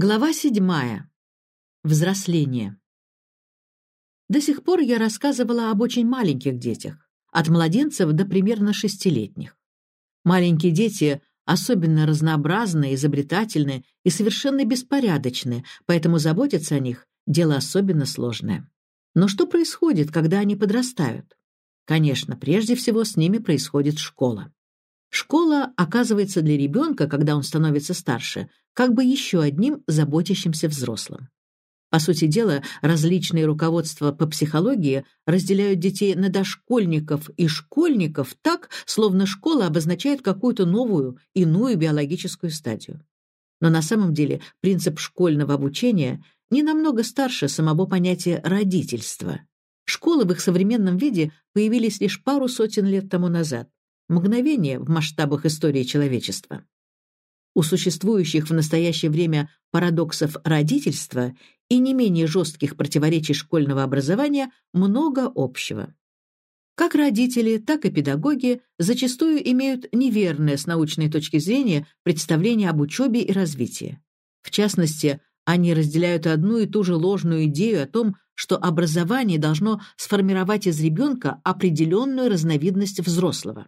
Глава седьмая. Взросление. До сих пор я рассказывала об очень маленьких детях, от младенцев до примерно шестилетних. Маленькие дети особенно разнообразны, изобретательны и совершенно беспорядочны, поэтому заботиться о них – дело особенно сложное. Но что происходит, когда они подрастают? Конечно, прежде всего с ними происходит школа. Школа оказывается для ребенка, когда он становится старше, как бы еще одним заботящимся взрослым. По сути дела, различные руководства по психологии разделяют детей на дошкольников и школьников так, словно школа обозначает какую-то новую, иную биологическую стадию. Но на самом деле принцип школьного обучения не намного старше самого понятия родительства. Школы в их современном виде появились лишь пару сотен лет тому назад. Мгновение в масштабах истории человечества. У существующих в настоящее время парадоксов родительства и не менее жестких противоречий школьного образования много общего. Как родители, так и педагоги зачастую имеют неверное с научной точки зрения представление об учебе и развитии. В частности, они разделяют одну и ту же ложную идею о том, что образование должно сформировать из ребенка определенную разновидность взрослого.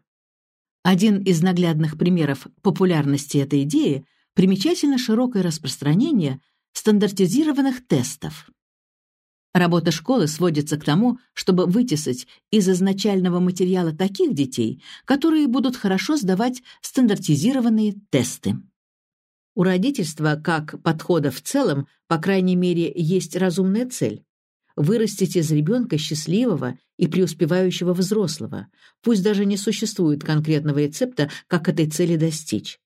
Один из наглядных примеров популярности этой идеи – примечательно широкое распространение стандартизированных тестов. Работа школы сводится к тому, чтобы вытесать из изначального материала таких детей, которые будут хорошо сдавать стандартизированные тесты. У родительства, как подхода в целом, по крайней мере, есть разумная цель вырастить из ребенка счастливого и преуспевающего взрослого, пусть даже не существует конкретного рецепта, как этой цели достичь.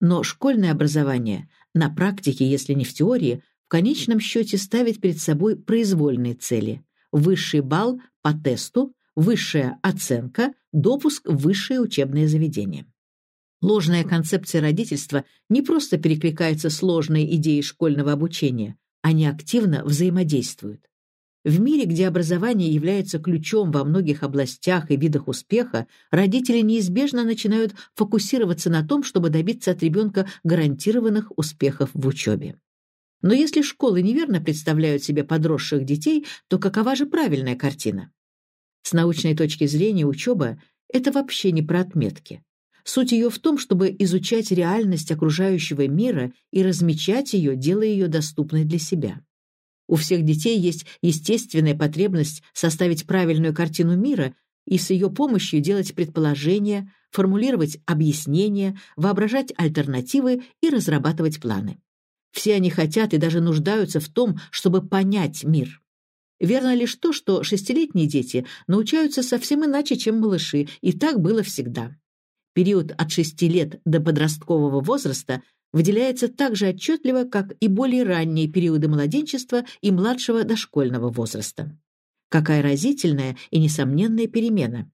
Но школьное образование на практике, если не в теории, в конечном счете ставит перед собой произвольные цели. Высший балл по тесту, высшая оценка, допуск в высшее учебное заведение. Ложная концепция родительства не просто перекликается с ложной идеей школьного обучения, они активно взаимодействуют. В мире, где образование является ключом во многих областях и видах успеха, родители неизбежно начинают фокусироваться на том, чтобы добиться от ребенка гарантированных успехов в учебе. Но если школы неверно представляют себе подросших детей, то какова же правильная картина? С научной точки зрения учеба – это вообще не про отметки. Суть ее в том, чтобы изучать реальность окружающего мира и размечать ее, делая ее доступной для себя. У всех детей есть естественная потребность составить правильную картину мира и с ее помощью делать предположения, формулировать объяснения, воображать альтернативы и разрабатывать планы. Все они хотят и даже нуждаются в том, чтобы понять мир. Верно лишь то, что шестилетние дети научаются совсем иначе, чем малыши, и так было всегда. Период от шести лет до подросткового возраста выделяется так же отчетливо, как и более ранние периоды младенчества и младшего дошкольного возраста. Какая разительная и несомненная перемена.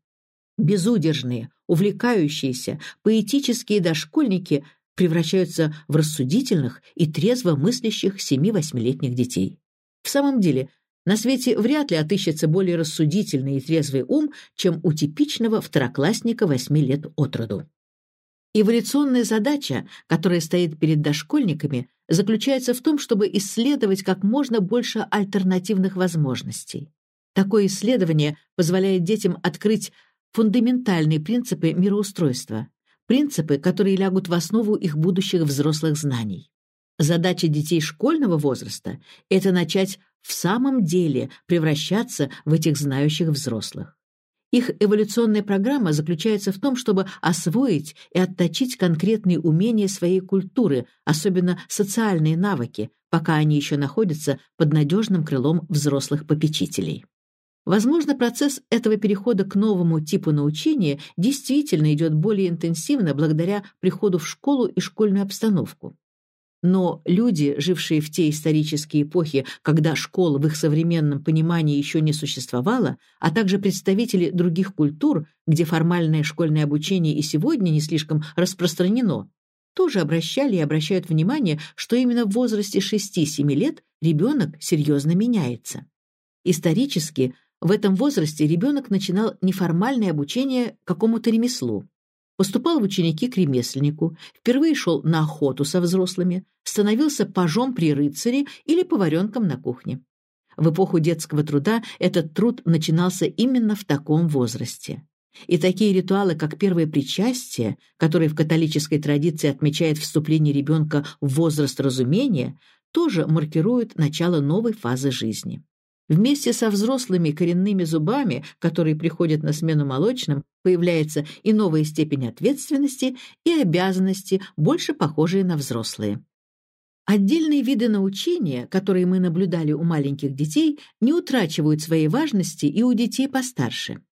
Безудержные, увлекающиеся, поэтические дошкольники превращаются в рассудительных и трезво мыслящих 7-8-летних детей. В самом деле, на свете вряд ли отыщется более рассудительный и трезвый ум, чем у типичного второклассника 8 лет от роду. Эволюционная задача, которая стоит перед дошкольниками, заключается в том, чтобы исследовать как можно больше альтернативных возможностей. Такое исследование позволяет детям открыть фундаментальные принципы мироустройства, принципы, которые лягут в основу их будущих взрослых знаний. Задача детей школьного возраста – это начать в самом деле превращаться в этих знающих взрослых. Их эволюционная программа заключается в том, чтобы освоить и отточить конкретные умения своей культуры, особенно социальные навыки, пока они еще находятся под надежным крылом взрослых попечителей. Возможно, процесс этого перехода к новому типу научения действительно идет более интенсивно благодаря приходу в школу и школьную обстановку. Но люди, жившие в те исторические эпохи, когда школа в их современном понимании еще не существовала, а также представители других культур, где формальное школьное обучение и сегодня не слишком распространено, тоже обращали и обращают внимание, что именно в возрасте 6-7 лет ребенок серьезно меняется. Исторически в этом возрасте ребенок начинал неформальное обучение какому-то ремеслу. Поступал в ученики к ремесленнику, впервые шел на охоту со взрослыми, становился пажом при рыцаре или поваренком на кухне. В эпоху детского труда этот труд начинался именно в таком возрасте. И такие ритуалы, как первое причастие, которое в католической традиции отмечает вступление ребенка в возраст разумения, тоже маркируют начало новой фазы жизни. Вместе со взрослыми коренными зубами, которые приходят на смену молочным, появляется и новая степень ответственности, и обязанности, больше похожие на взрослые. Отдельные виды научения, которые мы наблюдали у маленьких детей, не утрачивают своей важности и у детей постарше.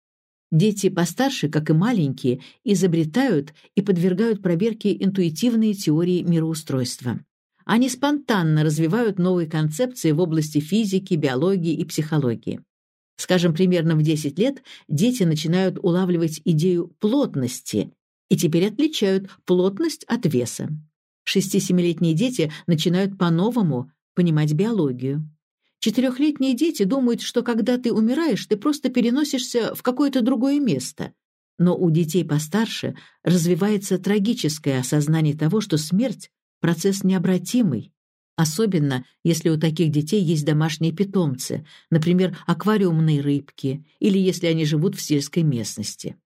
Дети постарше, как и маленькие, изобретают и подвергают проверке интуитивные теории мироустройства. Они спонтанно развивают новые концепции в области физики, биологии и психологии. Скажем, примерно в 10 лет дети начинают улавливать идею плотности и теперь отличают плотность от веса. Шести-семилетние дети начинают по-новому понимать биологию. Четырехлетние дети думают, что когда ты умираешь, ты просто переносишься в какое-то другое место. Но у детей постарше развивается трагическое осознание того, что смерть – процесс необратимый, особенно если у таких детей есть домашние питомцы, например, аквариумные рыбки, или если они живут в сельской местности.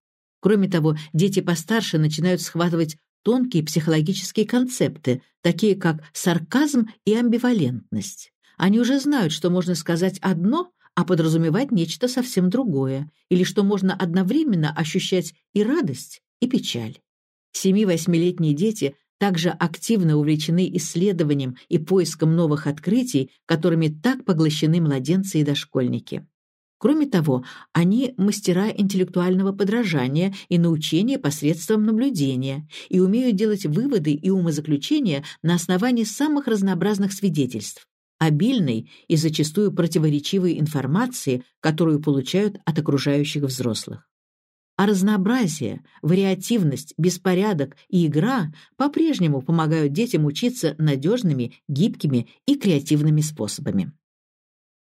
Кроме того, дети постарше начинают схватывать тонкие психологические концепты, такие как сарказм и амбивалентность. Они уже знают, что можно сказать одно, а подразумевать нечто совсем другое, или что можно одновременно ощущать и радость, и печаль. Семи-восьмилетние дети также активно увлечены исследованием и поиском новых открытий, которыми так поглощены младенцы и дошкольники. Кроме того, они мастера интеллектуального подражания и научения посредством наблюдения и умеют делать выводы и умозаключения на основании самых разнообразных свидетельств, обильной и зачастую противоречивой информации, которую получают от окружающих взрослых. А разнообразие, вариативность, беспорядок и игра по-прежнему помогают детям учиться надежными, гибкими и креативными способами.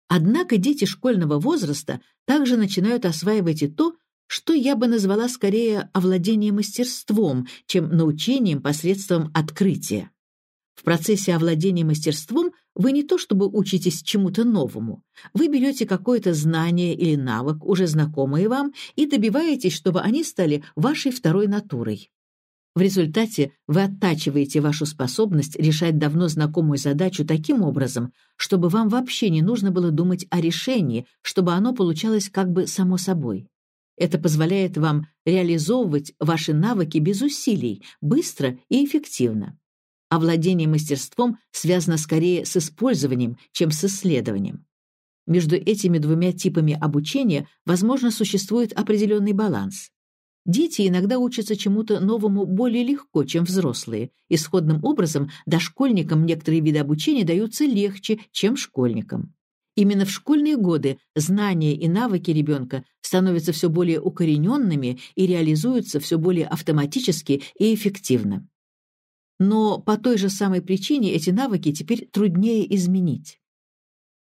Однако дети школьного возраста также начинают осваивать и то, что я бы назвала скорее овладением мастерством, чем научением посредством открытия. В процессе овладения мастерством вы не то чтобы учитесь чему-то новому, вы берете какое-то знание или навык, уже знакомые вам, и добиваетесь, чтобы они стали вашей второй натурой. В результате вы оттачиваете вашу способность решать давно знакомую задачу таким образом, чтобы вам вообще не нужно было думать о решении, чтобы оно получалось как бы само собой. Это позволяет вам реализовывать ваши навыки без усилий, быстро и эффективно. Овладение мастерством связано скорее с использованием, чем с исследованием. Между этими двумя типами обучения, возможно, существует определенный баланс. Дети иногда учатся чему-то новому более легко, чем взрослые. Исходным образом дошкольникам некоторые виды обучения даются легче, чем школьникам. Именно в школьные годы знания и навыки ребенка становятся все более укорененными и реализуются все более автоматически и эффективно. Но по той же самой причине эти навыки теперь труднее изменить.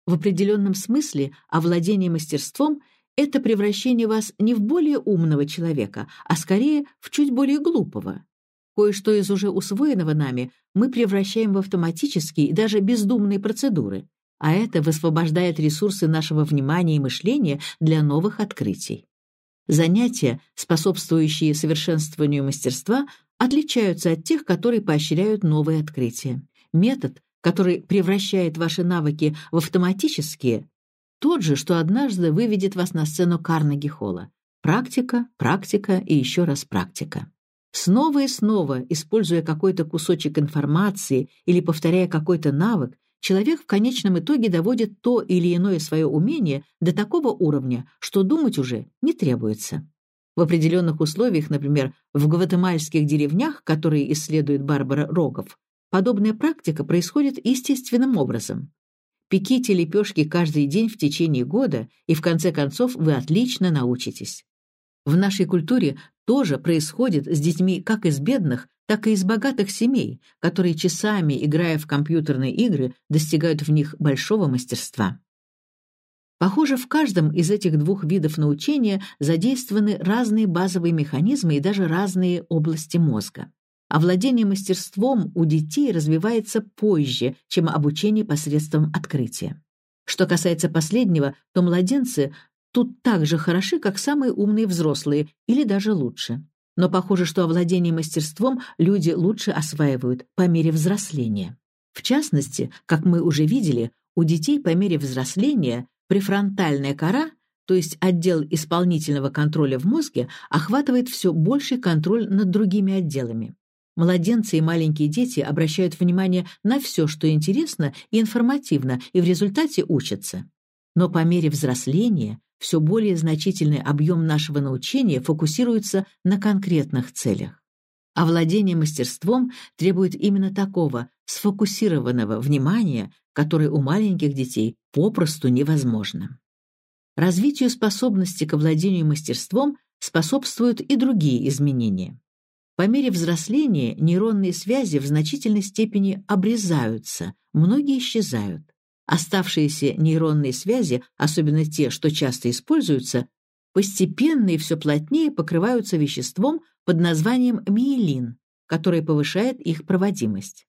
В определенном смысле овладение мастерством – это превращение вас не в более умного человека, а скорее в чуть более глупого. Кое-что из уже усвоенного нами мы превращаем в автоматические и даже бездумные процедуры, а это высвобождает ресурсы нашего внимания и мышления для новых открытий. Занятия, способствующие совершенствованию мастерства, отличаются от тех, которые поощряют новые открытия. Метод, который превращает ваши навыки в автоматические, тот же, что однажды выведет вас на сцену Карнеги-холла. Практика, практика и еще раз практика. Снова и снова, используя какой-то кусочек информации или повторяя какой-то навык, человек в конечном итоге доводит то или иное свое умение до такого уровня, что думать уже не требуется. В определенных условиях, например, в гватемальских деревнях, которые исследует Барбара Рогов, подобная практика происходит естественным образом. Пеките лепешки каждый день в течение года, и в конце концов вы отлично научитесь. В нашей культуре тоже происходит с детьми как из бедных, так и из богатых семей, которые часами, играя в компьютерные игры, достигают в них большого мастерства. Похоже, в каждом из этих двух видов научения задействованы разные базовые механизмы и даже разные области мозга. Овладение мастерством у детей развивается позже, чем обучение посредством открытия. Что касается последнего, то младенцы тут так же хороши, как самые умные взрослые, или даже лучше. Но похоже, что овладение мастерством люди лучше осваивают по мере взросления. В частности, как мы уже видели, у детей по мере взросления префронтальная кора, то есть отдел исполнительного контроля в мозге, охватывает все больший контроль над другими отделами. Младенцы и маленькие дети обращают внимание на все, что интересно и информативно, и в результате учатся. Но по мере взросления все более значительный объем нашего научения фокусируется на конкретных целях. Овладение мастерством требует именно такого сфокусированного внимания, которое у маленьких детей попросту невозможно. Развитию способности к овладению мастерством способствуют и другие изменения. По мере взросления нейронные связи в значительной степени обрезаются, многие исчезают. Оставшиеся нейронные связи, особенно те, что часто используются, постепенно и все плотнее покрываются веществом под названием миелин, которое повышает их проводимость,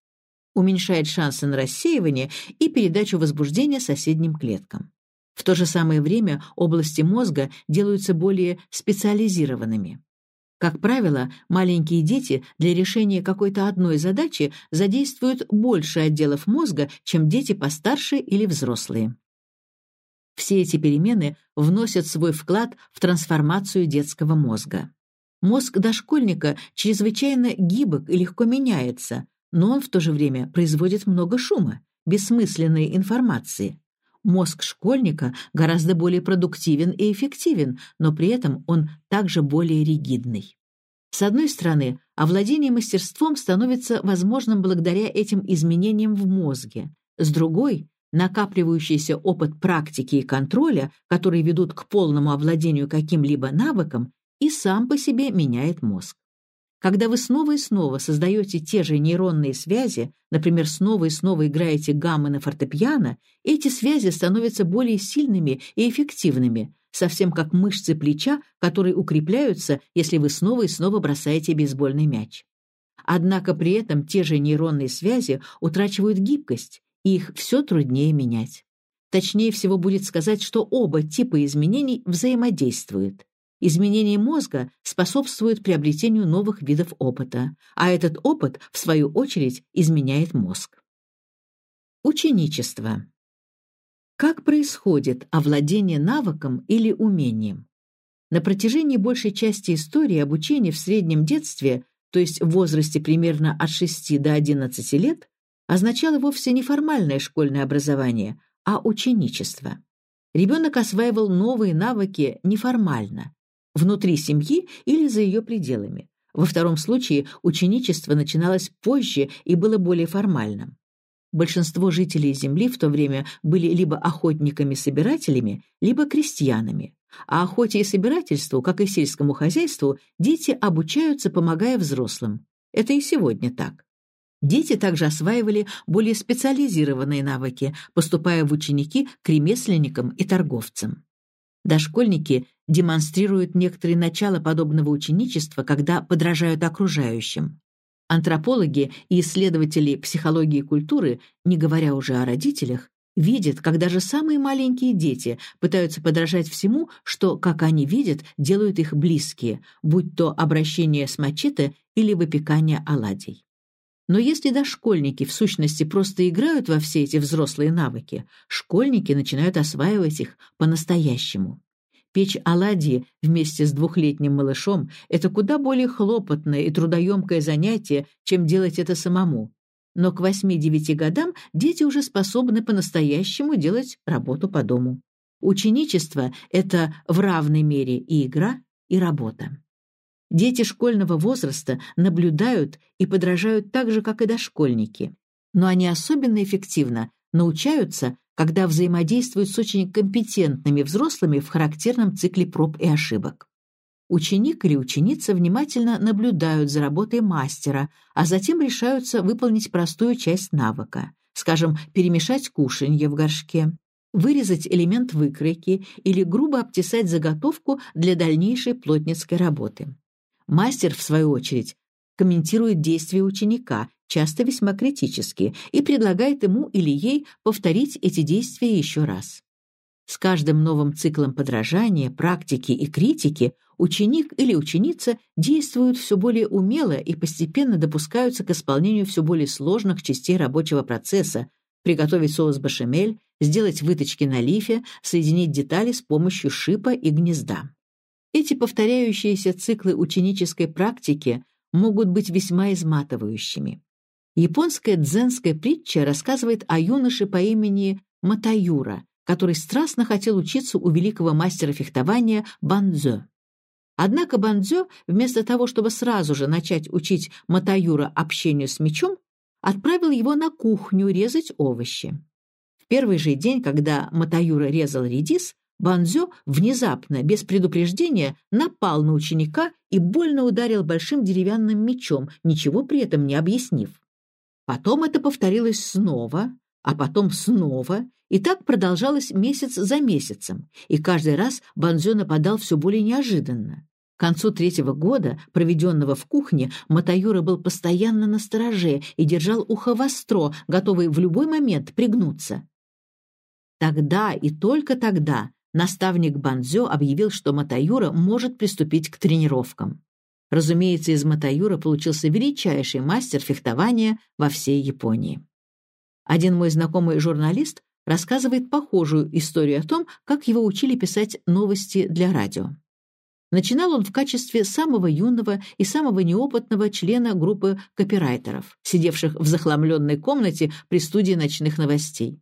уменьшает шансы на рассеивание и передачу возбуждения соседним клеткам. В то же самое время области мозга делаются более специализированными. Как правило, маленькие дети для решения какой-то одной задачи задействуют больше отделов мозга, чем дети постарше или взрослые. Все эти перемены вносят свой вклад в трансформацию детского мозга. Мозг дошкольника чрезвычайно гибок и легко меняется, но он в то же время производит много шума, бессмысленной информации. Мозг школьника гораздо более продуктивен и эффективен, но при этом он также более ригидный. С одной стороны, овладение мастерством становится возможным благодаря этим изменениям в мозге. С другой, накапливающийся опыт практики и контроля, которые ведут к полному овладению каким-либо навыком, и сам по себе меняет мозг. Когда вы снова и снова создаете те же нейронные связи, например, снова и снова играете гаммы на фортепиано, эти связи становятся более сильными и эффективными, совсем как мышцы плеча, которые укрепляются, если вы снова и снова бросаете бейсбольный мяч. Однако при этом те же нейронные связи утрачивают гибкость, и их все труднее менять. Точнее всего будет сказать, что оба типа изменений взаимодействуют. Изменение мозга способствует приобретению новых видов опыта, а этот опыт, в свою очередь, изменяет мозг. Ученичество. Как происходит овладение навыком или умением? На протяжении большей части истории обучение в среднем детстве, то есть в возрасте примерно от 6 до 11 лет, означало вовсе не формальное школьное образование, а ученичество. Ребенок осваивал новые навыки неформально, внутри семьи или за ее пределами. Во втором случае ученичество начиналось позже и было более формальным. Большинство жителей Земли в то время были либо охотниками-собирателями, либо крестьянами. А охоте и собирательству, как и сельскому хозяйству, дети обучаются, помогая взрослым. Это и сегодня так. Дети также осваивали более специализированные навыки, поступая в ученики к ремесленникам и торговцам. Дошкольники демонстрируют некоторые начала подобного ученичества, когда подражают окружающим. Антропологи и исследователи психологии и культуры, не говоря уже о родителях, видят, как даже самые маленькие дети пытаются подражать всему, что, как они видят, делают их близкие, будь то обращение с мачете или выпекание оладий. Но если дошкольники в сущности просто играют во все эти взрослые навыки, школьники начинают осваивать их по-настоящему. Печь оладьи вместе с двухлетним малышом – это куда более хлопотное и трудоемкое занятие, чем делать это самому. Но к 8-9 годам дети уже способны по-настоящему делать работу по дому. Ученичество – это в равной мере и игра, и работа. Дети школьного возраста наблюдают и подражают так же, как и дошкольники, но они особенно эффективно научаются, когда взаимодействуют с очень компетентными взрослыми в характерном цикле проб и ошибок. Ученик или ученица внимательно наблюдают за работой мастера, а затем решаются выполнить простую часть навыка, скажем, перемешать кушанье в горшке. вырезать элемент выкройки или грубо обтесать заготовку для дальнейшей плотницкой работы. Мастер, в свою очередь, комментирует действия ученика, часто весьма критически, и предлагает ему или ей повторить эти действия еще раз. С каждым новым циклом подражания, практики и критики ученик или ученица действуют все более умело и постепенно допускаются к исполнению все более сложных частей рабочего процесса, приготовить соус бешамель, сделать выточки на лифе, соединить детали с помощью шипа и гнезда. Эти повторяющиеся циклы ученической практики могут быть весьма изматывающими. Японская дзенская притча рассказывает о юноше по имени Матаюра, который страстно хотел учиться у великого мастера фехтования Бандзё. Однако Бандзё, вместо того, чтобы сразу же начать учить Матаюра общению с мечом, отправил его на кухню резать овощи. В первый же день, когда Матаюра резал редис, Банзё внезапно, без предупреждения, напал на ученика и больно ударил большим деревянным мечом, ничего при этом не объяснив. Потом это повторилось снова, а потом снова, и так продолжалось месяц за месяцем, и каждый раз Банзё нападал все более неожиданно. К концу третьего года, проведенного в кухне, Матаюра был постоянно на стороже и держал ухо востро, готовый в любой момент пригнуться. Тогда и только тогда наставник Банзё объявил, что Матаюра может приступить к тренировкам. Разумеется, из Матаюра получился величайший мастер фехтования во всей Японии. Один мой знакомый журналист рассказывает похожую историю о том, как его учили писать новости для радио. Начинал он в качестве самого юного и самого неопытного члена группы копирайтеров, сидевших в захламленной комнате при студии ночных новостей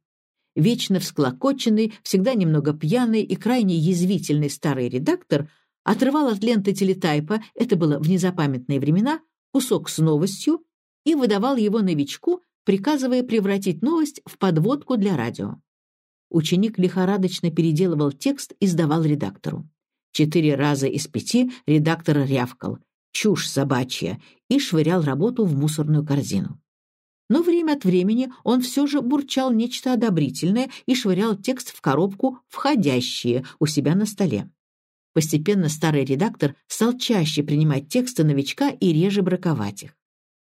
вечно всклокоченный, всегда немного пьяный и крайне язвительный старый редактор отрывал от ленты телетайпа, это было в незапамятные времена, кусок с новостью и выдавал его новичку, приказывая превратить новость в подводку для радио. Ученик лихорадочно переделывал текст и сдавал редактору. Четыре раза из пяти редактор рявкал «Чушь собачья» и швырял работу в мусорную корзину но время от времени он все же бурчал нечто одобрительное и швырял текст в коробку «Входящие» у себя на столе. Постепенно старый редактор стал чаще принимать тексты новичка и реже браковать их.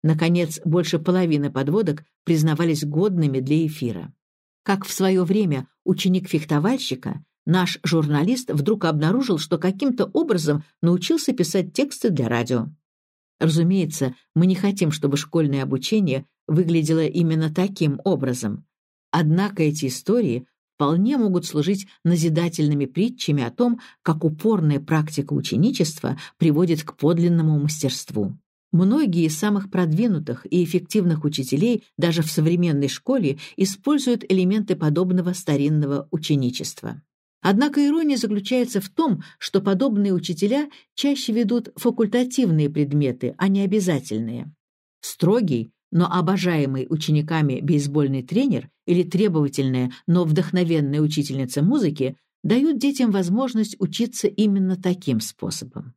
Наконец, больше половины подводок признавались годными для эфира. Как в свое время ученик-фехтовальщика, наш журналист вдруг обнаружил, что каким-то образом научился писать тексты для радио. Разумеется, мы не хотим, чтобы школьное обучение выглядело именно таким образом. Однако эти истории вполне могут служить назидательными притчами о том, как упорная практика ученичества приводит к подлинному мастерству. Многие из самых продвинутых и эффективных учителей даже в современной школе используют элементы подобного старинного ученичества. Однако ирония заключается в том, что подобные учителя чаще ведут факультативные предметы, а не обязательные. Строгий, но обожаемый учениками бейсбольный тренер или требовательная, но вдохновенная учительница музыки дают детям возможность учиться именно таким способом.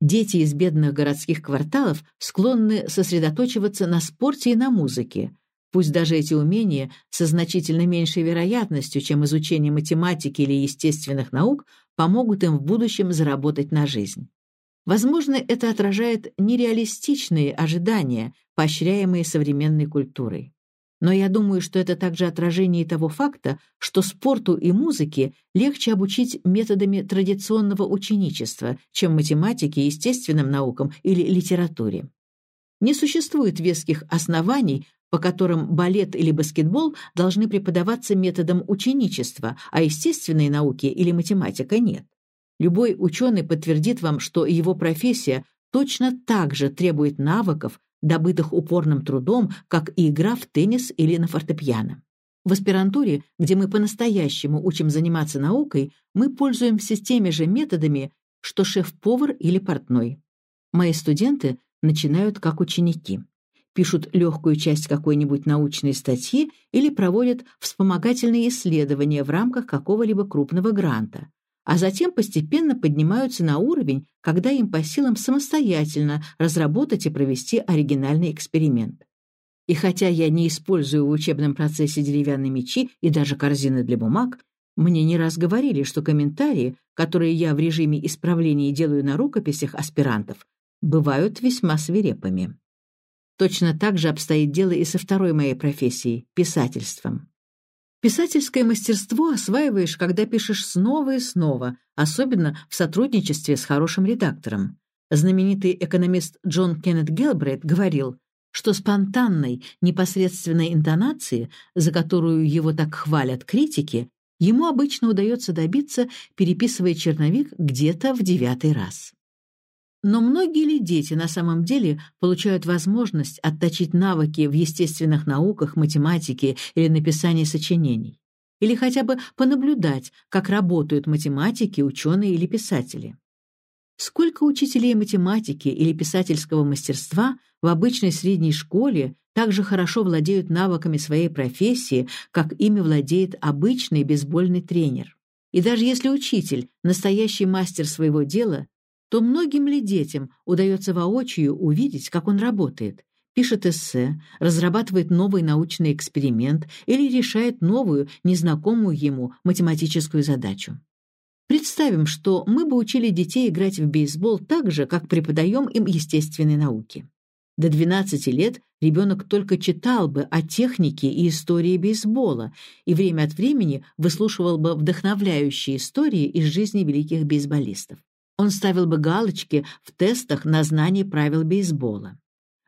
Дети из бедных городских кварталов склонны сосредоточиваться на спорте и на музыке, пусть даже эти умения со значительно меньшей вероятностью, чем изучение математики или естественных наук, помогут им в будущем заработать на жизнь. Возможно, это отражает нереалистичные ожидания, поощряемые современной культурой. Но я думаю, что это также отражение того факта, что спорту и музыке легче обучить методами традиционного ученичества, чем математике, естественным наукам или литературе. Не существует веских оснований, по которым балет или баскетбол должны преподаваться методом ученичества, а естественные науки или математика нет. Любой ученый подтвердит вам, что его профессия точно так же требует навыков, добытых упорным трудом, как и игра в теннис или на фортепиано. В аспирантуре, где мы по-настоящему учим заниматься наукой, мы пользуемся теми же методами, что шеф-повар или портной. Мои студенты начинают как ученики пишут легкую часть какой-нибудь научной статьи или проводят вспомогательные исследования в рамках какого-либо крупного гранта, а затем постепенно поднимаются на уровень, когда им по силам самостоятельно разработать и провести оригинальный эксперимент. И хотя я не использую в учебном процессе деревянные мечи и даже корзины для бумаг, Мне не раз говорили, что комментарии, которые я в режиме исправления делаю на рукописях аспирантов, бывают весьма свирепыми. Точно так же обстоит дело и со второй моей профессией – писательством. Писательское мастерство осваиваешь, когда пишешь снова и снова, особенно в сотрудничестве с хорошим редактором. Знаменитый экономист Джон Кеннет Гелбрейт говорил, что спонтанной, непосредственной интонации, за которую его так хвалят критики, ему обычно удается добиться, переписывая черновик где-то в девятый раз. Но многие ли дети на самом деле получают возможность отточить навыки в естественных науках, математике или написании сочинений? Или хотя бы понаблюдать, как работают математики, ученые или писатели? Сколько учителей математики или писательского мастерства в обычной средней школе также хорошо владеют навыками своей профессии, как ими владеет обычный бейсбольный тренер? И даже если учитель – настоящий мастер своего дела, то многим ли детям удается воочию увидеть, как он работает, пишет эссе, разрабатывает новый научный эксперимент или решает новую, незнакомую ему математическую задачу. Представим, что мы бы учили детей играть в бейсбол так же, как преподаем им естественные науки. До 12 лет ребенок только читал бы о технике и истории бейсбола и время от времени выслушивал бы вдохновляющие истории из жизни великих бейсболистов. Он ставил бы галочки в тестах на знание правил бейсбола.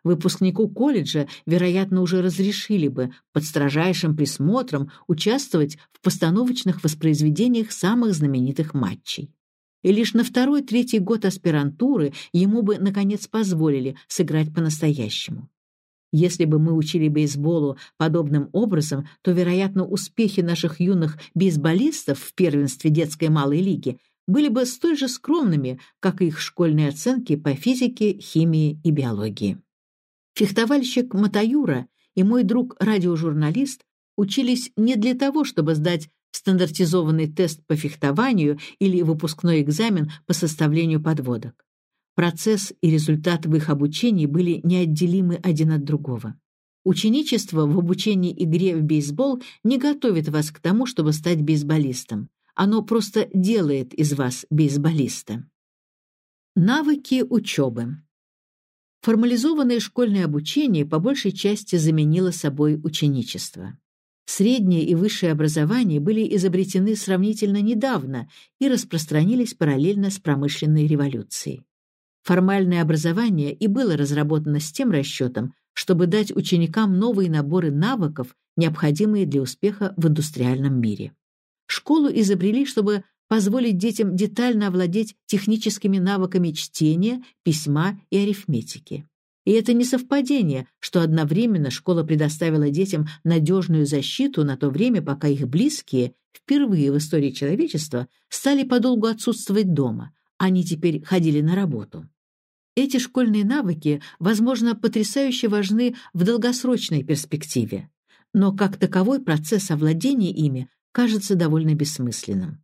Выпускнику колледжа, вероятно, уже разрешили бы под строжайшим присмотром участвовать в постановочных воспроизведениях самых знаменитых матчей. И лишь на второй-третий год аспирантуры ему бы, наконец, позволили сыграть по-настоящему. Если бы мы учили бейсболу подобным образом, то, вероятно, успехи наших юных бейсболистов в первенстве детской малой лиги были бы столь же скромными, как и их школьные оценки по физике, химии и биологии. Фехтовальщик Матаюра и мой друг-радиожурналист учились не для того, чтобы сдать стандартизованный тест по фехтованию или выпускной экзамен по составлению подводок. Процесс и результат в их обучении были неотделимы один от другого. Ученичество в обучении игре в бейсбол не готовит вас к тому, чтобы стать бейсболистом. Оно просто делает из вас бейсболиста. Навыки учебы. Формализованное школьное обучение по большей части заменило собой ученичество. Среднее и высшее образование были изобретены сравнительно недавно и распространились параллельно с промышленной революцией. Формальное образование и было разработано с тем расчетом, чтобы дать ученикам новые наборы навыков, необходимые для успеха в индустриальном мире. Школу изобрели, чтобы позволить детям детально овладеть техническими навыками чтения, письма и арифметики. И это не совпадение, что одновременно школа предоставила детям надежную защиту на то время, пока их близкие, впервые в истории человечества, стали подолгу отсутствовать дома, они теперь ходили на работу. Эти школьные навыки, возможно, потрясающе важны в долгосрочной перспективе, но как таковой процесс овладения ими кажется довольно бессмысленным.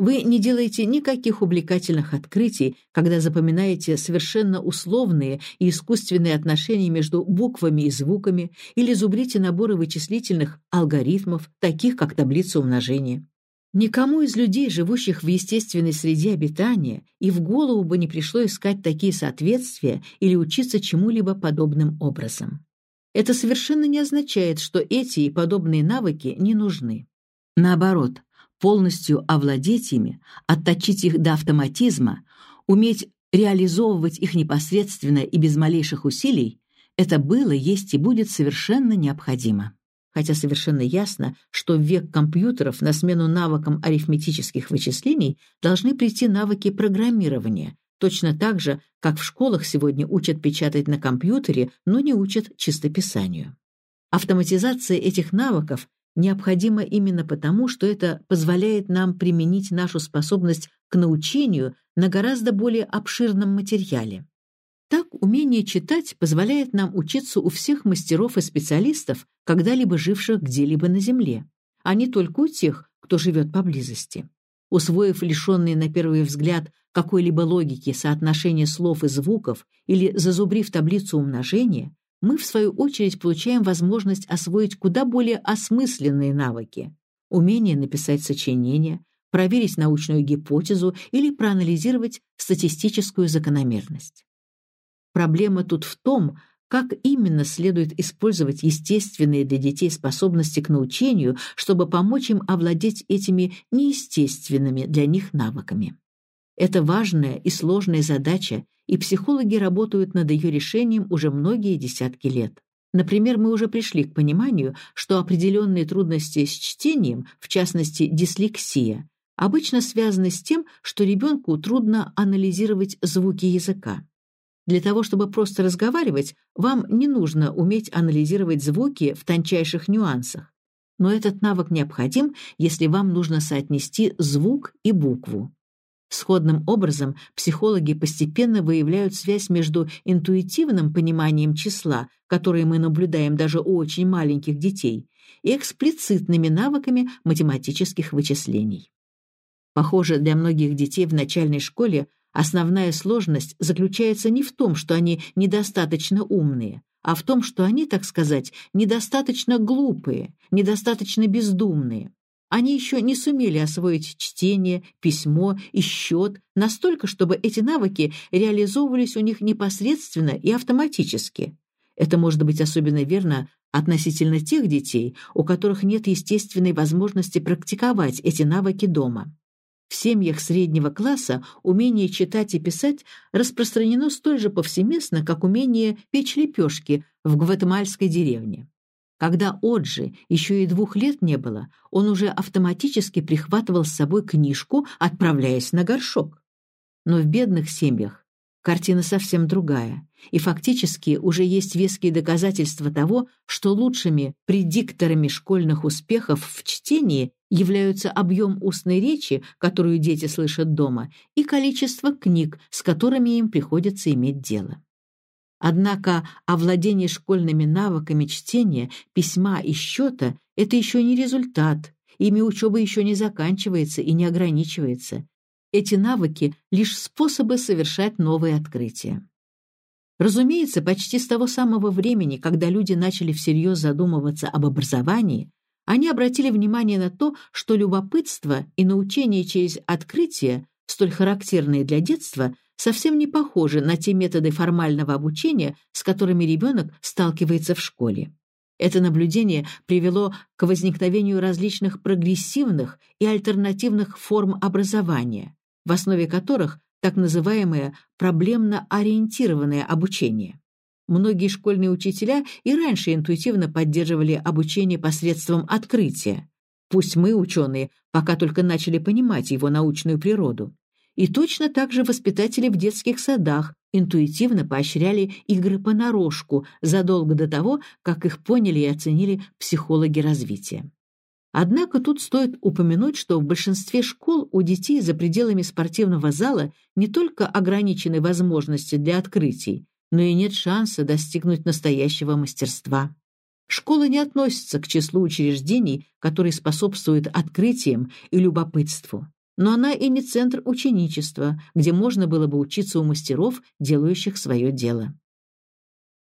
Вы не делаете никаких увлекательных открытий, когда запоминаете совершенно условные и искусственные отношения между буквами и звуками или зубрите наборы вычислительных алгоритмов, таких как таблица умножения. Никому из людей, живущих в естественной среде обитания, и в голову бы не пришло искать такие соответствия или учиться чему-либо подобным образом. Это совершенно не означает, что эти и подобные навыки не нужны. Наоборот, полностью овладеть ими, отточить их до автоматизма, уметь реализовывать их непосредственно и без малейших усилий, это было, есть и будет совершенно необходимо. Хотя совершенно ясно, что в век компьютеров на смену навыкам арифметических вычислений должны прийти навыки программирования, точно так же, как в школах сегодня учат печатать на компьютере, но не учат чистописанию. Автоматизация этих навыков необходимо именно потому, что это позволяет нам применить нашу способность к научению на гораздо более обширном материале. Так, умение читать позволяет нам учиться у всех мастеров и специалистов, когда-либо живших где-либо на Земле, а не только у тех, кто живет поблизости. Усвоив лишенные на первый взгляд какой-либо логики соотношения слов и звуков или зазубрив таблицу умножения, мы, в свою очередь, получаем возможность освоить куда более осмысленные навыки. умение написать сочинение, проверить научную гипотезу или проанализировать статистическую закономерность. Проблема тут в том, как именно следует использовать естественные для детей способности к научению, чтобы помочь им овладеть этими неестественными для них навыками. Это важная и сложная задача, и психологи работают над ее решением уже многие десятки лет. Например, мы уже пришли к пониманию, что определенные трудности с чтением, в частности дислексия, обычно связаны с тем, что ребенку трудно анализировать звуки языка. Для того, чтобы просто разговаривать, вам не нужно уметь анализировать звуки в тончайших нюансах. Но этот навык необходим, если вам нужно соотнести звук и букву. Сходным образом психологи постепенно выявляют связь между интуитивным пониманием числа, которое мы наблюдаем даже у очень маленьких детей, и эксплицитными навыками математических вычислений. Похоже, для многих детей в начальной школе основная сложность заключается не в том, что они недостаточно умные, а в том, что они, так сказать, недостаточно глупые, недостаточно бездумные. Они еще не сумели освоить чтение, письмо и счет настолько, чтобы эти навыки реализовывались у них непосредственно и автоматически. Это может быть особенно верно относительно тех детей, у которых нет естественной возможности практиковать эти навыки дома. В семьях среднего класса умение читать и писать распространено столь же повсеместно, как умение печь лепешки в гватемальской деревне. Когда Оджи еще и двух лет не было, он уже автоматически прихватывал с собой книжку, отправляясь на горшок. Но в бедных семьях картина совсем другая, и фактически уже есть веские доказательства того, что лучшими предикторами школьных успехов в чтении являются объем устной речи, которую дети слышат дома, и количество книг, с которыми им приходится иметь дело. Однако овладение школьными навыками чтения, письма и счета – это еще не результат, ими учеба еще не заканчивается и не ограничивается. Эти навыки – лишь способы совершать новые открытия. Разумеется, почти с того самого времени, когда люди начали всерьез задумываться об образовании, они обратили внимание на то, что любопытство и научение через открытие, столь характерные для детства – совсем не похожи на те методы формального обучения, с которыми ребенок сталкивается в школе. Это наблюдение привело к возникновению различных прогрессивных и альтернативных форм образования, в основе которых так называемое проблемно-ориентированное обучение. Многие школьные учителя и раньше интуитивно поддерживали обучение посредством открытия. Пусть мы, ученые, пока только начали понимать его научную природу. И точно так же воспитатели в детских садах интуитивно поощряли игры понарошку задолго до того, как их поняли и оценили психологи развития. Однако тут стоит упомянуть, что в большинстве школ у детей за пределами спортивного зала не только ограничены возможности для открытий, но и нет шанса достигнуть настоящего мастерства. Школа не относится к числу учреждений, которые способствуют открытиям и любопытству но она и не центр ученичества, где можно было бы учиться у мастеров, делающих свое дело.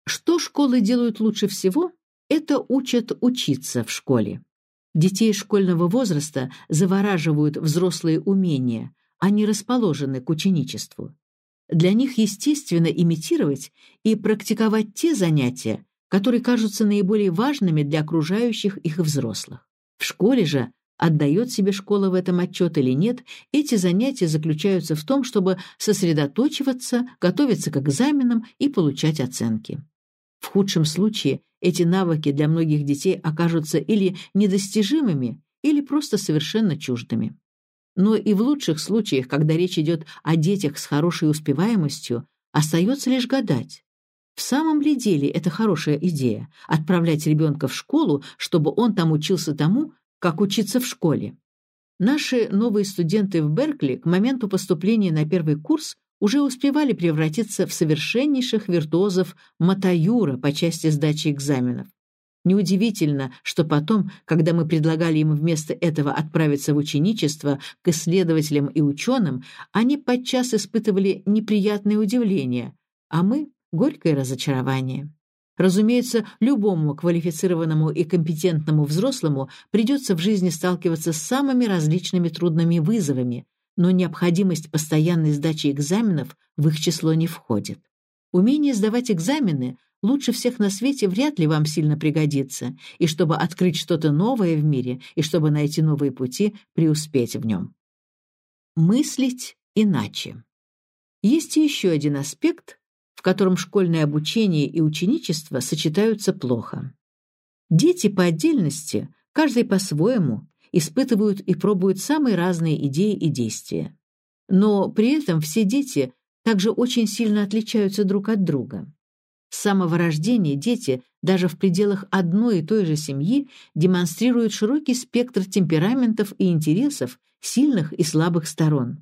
Что школы делают лучше всего? Это учат учиться в школе. Детей школьного возраста завораживают взрослые умения, они расположены к ученичеству. Для них естественно имитировать и практиковать те занятия, которые кажутся наиболее важными для окружающих их взрослых. В школе же Отдает себе школа в этом отчет или нет, эти занятия заключаются в том, чтобы сосредоточиваться, готовиться к экзаменам и получать оценки. В худшем случае эти навыки для многих детей окажутся или недостижимыми, или просто совершенно чуждыми. Но и в лучших случаях, когда речь идет о детях с хорошей успеваемостью, остается лишь гадать. В самом ли деле это хорошая идея – отправлять ребенка в школу, чтобы он там учился тому, как учиться в школе. Наши новые студенты в Беркли к моменту поступления на первый курс уже успевали превратиться в совершеннейших виртуозов матаюра по части сдачи экзаменов. Неудивительно, что потом, когда мы предлагали им вместо этого отправиться в ученичество к исследователям и ученым, они подчас испытывали неприятное удивление, а мы — горькое разочарование. Разумеется, любому квалифицированному и компетентному взрослому придется в жизни сталкиваться с самыми различными трудными вызовами, но необходимость постоянной сдачи экзаменов в их число не входит. Умение сдавать экзамены лучше всех на свете вряд ли вам сильно пригодится, и чтобы открыть что-то новое в мире, и чтобы найти новые пути, преуспеть в нем. Мыслить иначе. Есть еще один аспект, в котором школьное обучение и ученичество сочетаются плохо. Дети по отдельности, каждый по-своему, испытывают и пробуют самые разные идеи и действия. Но при этом все дети также очень сильно отличаются друг от друга. С самого рождения дети, даже в пределах одной и той же семьи, демонстрируют широкий спектр темпераментов и интересов, сильных и слабых сторон.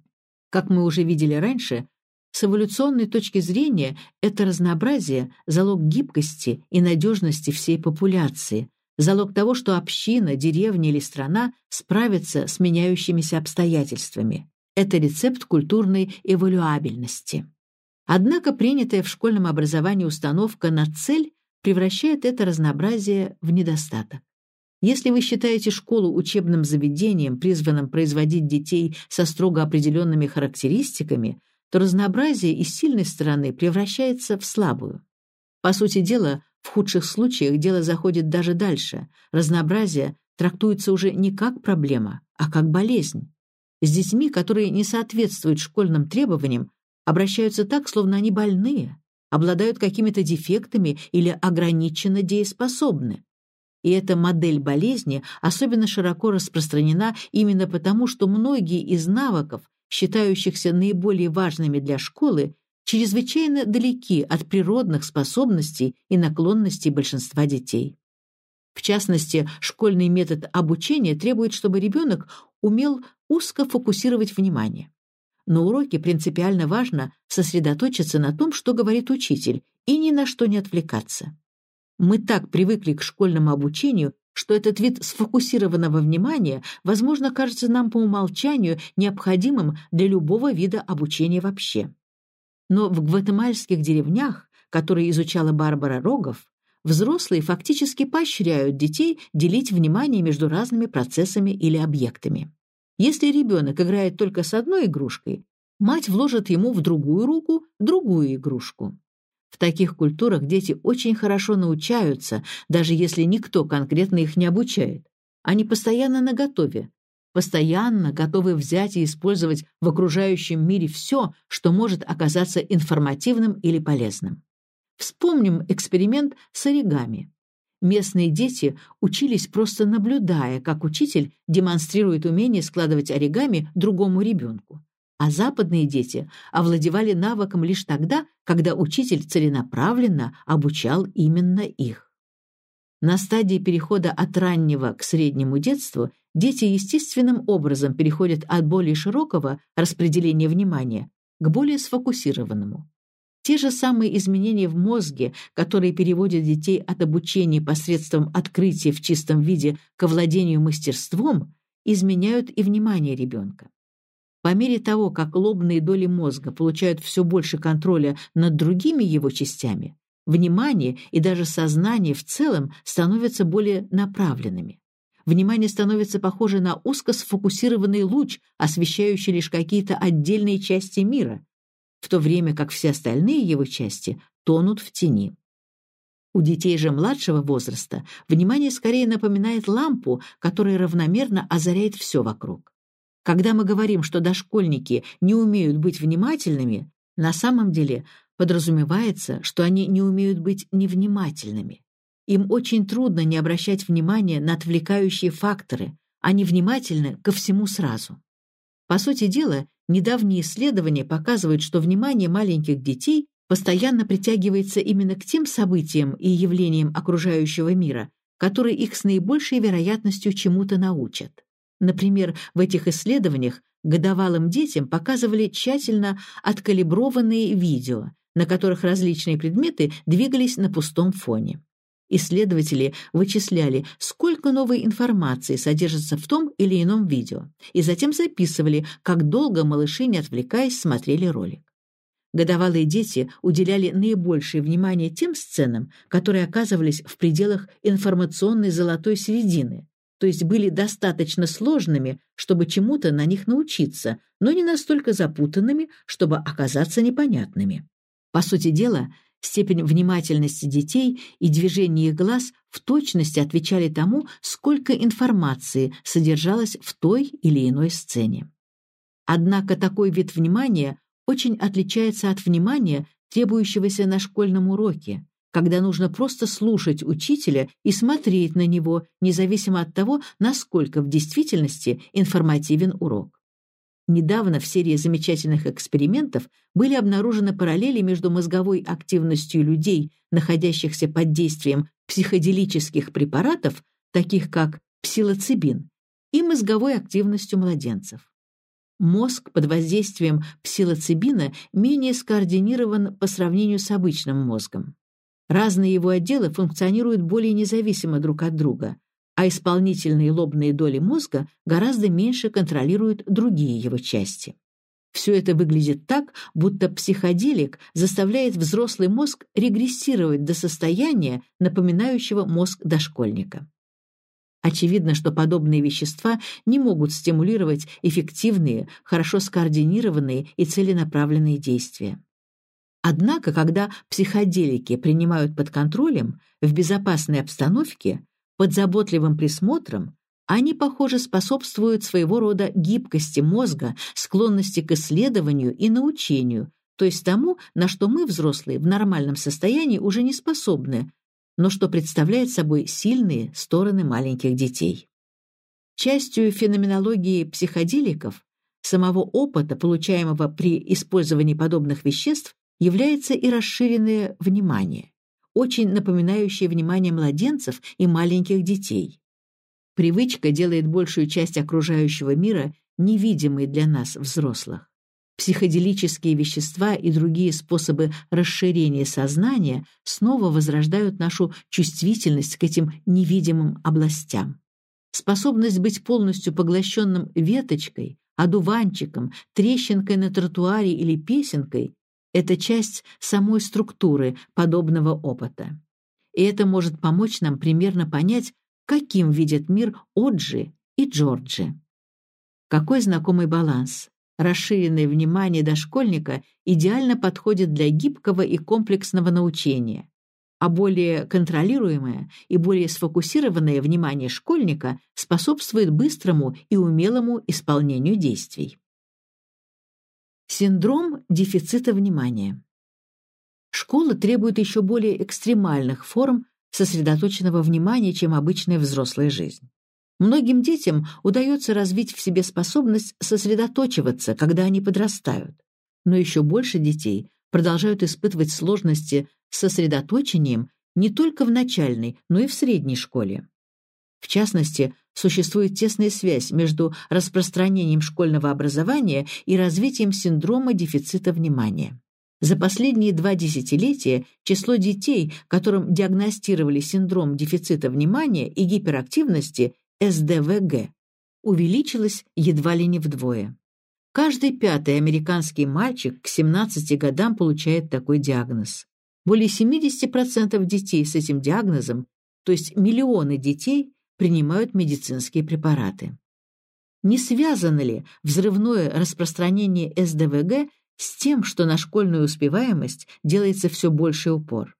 Как мы уже видели раньше, с эволюционной точки зрения это разнообразие – залог гибкости и надежности всей популяции, залог того, что община, деревня или страна справятся с меняющимися обстоятельствами. Это рецепт культурной эволюабельности. Однако принятая в школьном образовании установка на цель превращает это разнообразие в недостаток. Если вы считаете школу учебным заведением, призванным производить детей со строго определенными характеристиками, то разнообразие из сильной стороны превращается в слабую. По сути дела, в худших случаях дело заходит даже дальше. Разнообразие трактуется уже не как проблема, а как болезнь. С детьми, которые не соответствуют школьным требованиям, обращаются так, словно они больные, обладают какими-то дефектами или ограниченно дееспособны. И эта модель болезни особенно широко распространена именно потому, что многие из навыков, считающихся наиболее важными для школы, чрезвычайно далеки от природных способностей и наклонностей большинства детей. В частности, школьный метод обучения требует, чтобы ребенок умел узко фокусировать внимание. На уроке принципиально важно сосредоточиться на том, что говорит учитель, и ни на что не отвлекаться. Мы так привыкли к школьному обучению, что этот вид сфокусированного внимания, возможно, кажется нам по умолчанию необходимым для любого вида обучения вообще. Но в гватемальских деревнях, которые изучала Барбара Рогов, взрослые фактически поощряют детей делить внимание между разными процессами или объектами. Если ребенок играет только с одной игрушкой, мать вложит ему в другую руку другую игрушку. В таких культурах дети очень хорошо научаются, даже если никто конкретно их не обучает. Они постоянно наготове, постоянно готовы взять и использовать в окружающем мире все, что может оказаться информативным или полезным. Вспомним эксперимент с оригами. Местные дети учились просто наблюдая, как учитель демонстрирует умение складывать оригами другому ребенку. А западные дети овладевали навыком лишь тогда, когда учитель целенаправленно обучал именно их. На стадии перехода от раннего к среднему детству дети естественным образом переходят от более широкого распределения внимания к более сфокусированному. Те же самые изменения в мозге, которые переводят детей от обучения посредством открытия в чистом виде к овладению мастерством, изменяют и внимание ребенка. По мере того, как лобные доли мозга получают все больше контроля над другими его частями, внимание и даже сознание в целом становятся более направленными. Внимание становится похоже на узко сфокусированный луч, освещающий лишь какие-то отдельные части мира, в то время как все остальные его части тонут в тени. У детей же младшего возраста внимание скорее напоминает лампу, которая равномерно озаряет все вокруг. Когда мы говорим, что дошкольники не умеют быть внимательными, на самом деле подразумевается, что они не умеют быть невнимательными. Им очень трудно не обращать внимания на отвлекающие факторы, они внимательны ко всему сразу. По сути дела, недавние исследования показывают, что внимание маленьких детей постоянно притягивается именно к тем событиям и явлениям окружающего мира, которые их с наибольшей вероятностью чему-то научат. Например, в этих исследованиях годовалым детям показывали тщательно откалиброванные видео, на которых различные предметы двигались на пустом фоне. Исследователи вычисляли, сколько новой информации содержится в том или ином видео, и затем записывали, как долго малыши, не отвлекаясь, смотрели ролик. Годовалые дети уделяли наибольшее внимание тем сценам, которые оказывались в пределах информационной золотой середины, то есть были достаточно сложными, чтобы чему-то на них научиться, но не настолько запутанными, чтобы оказаться непонятными. По сути дела, степень внимательности детей и движение их глаз в точности отвечали тому, сколько информации содержалось в той или иной сцене. Однако такой вид внимания очень отличается от внимания, требующегося на школьном уроке, когда нужно просто слушать учителя и смотреть на него, независимо от того, насколько в действительности информативен урок. Недавно в серии замечательных экспериментов были обнаружены параллели между мозговой активностью людей, находящихся под действием психоделических препаратов, таких как псилоцибин, и мозговой активностью младенцев. Мозг под воздействием псилоцибина менее скоординирован по сравнению с обычным мозгом. Разные его отделы функционируют более независимо друг от друга, а исполнительные лобные доли мозга гораздо меньше контролируют другие его части. Все это выглядит так, будто психоделик заставляет взрослый мозг регрессировать до состояния, напоминающего мозг дошкольника. Очевидно, что подобные вещества не могут стимулировать эффективные, хорошо скоординированные и целенаправленные действия. Однако, когда психоделики принимают под контролем, в безопасной обстановке, под заботливым присмотром, они, похоже, способствуют своего рода гибкости мозга, склонности к исследованию и научению, то есть тому, на что мы, взрослые, в нормальном состоянии уже не способны, но что представляет собой сильные стороны маленьких детей. Частью феноменологии психоделиков, самого опыта, получаемого при использовании подобных веществ, является и расширенное внимание, очень напоминающее внимание младенцев и маленьких детей. Привычка делает большую часть окружающего мира невидимой для нас, взрослых. Психоделические вещества и другие способы расширения сознания снова возрождают нашу чувствительность к этим невидимым областям. Способность быть полностью поглощенным веточкой, одуванчиком, трещинкой на тротуаре или песенкой это часть самой структуры подобного опыта. И это может помочь нам примерно понять, каким видят мир Оджи и Джорджи. Какой знакомый баланс. Расширенное внимание дошкольника идеально подходит для гибкого и комплексного научения, а более контролируемое и более сфокусированное внимание школьника способствует быстрому и умелому исполнению действий. Синдром дефицита внимания. Школа требует еще более экстремальных форм сосредоточенного внимания, чем обычная взрослая жизнь. Многим детям удается развить в себе способность сосредоточиваться, когда они подрастают. Но еще больше детей продолжают испытывать сложности с сосредоточением не только в начальной, но и в средней школе. В частности, существует тесная связь между распространением школьного образования и развитием синдрома дефицита внимания. За последние два десятилетия число детей, которым диагностировали синдром дефицита внимания и гиперактивности СДВГ, увеличилось едва ли не вдвое. Каждый пятый американский мальчик к 17 годам получает такой диагноз. Более 70% детей с этим диагнозом, то есть миллионы детей, принимают медицинские препараты. Не связано ли взрывное распространение СДВГ с тем, что на школьную успеваемость делается все больший упор?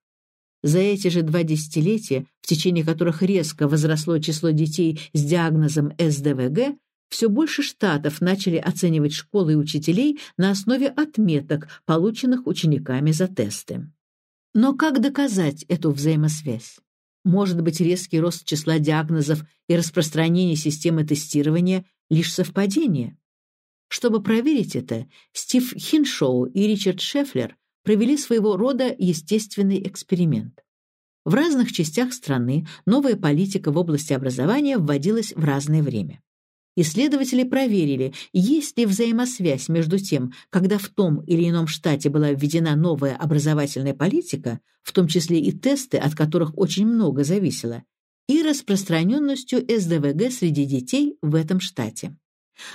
За эти же два десятилетия, в течение которых резко возросло число детей с диагнозом СДВГ, все больше штатов начали оценивать школы и учителей на основе отметок, полученных учениками за тесты. Но как доказать эту взаимосвязь? Может быть, резкий рост числа диагнозов и распространение системы тестирования – лишь совпадение? Чтобы проверить это, Стив Хиншоу и Ричард Шефлер провели своего рода естественный эксперимент. В разных частях страны новая политика в области образования вводилась в разное время. Исследователи проверили, есть ли взаимосвязь между тем, когда в том или ином штате была введена новая образовательная политика, в том числе и тесты, от которых очень много зависело, и распространенностью СДВГ среди детей в этом штате.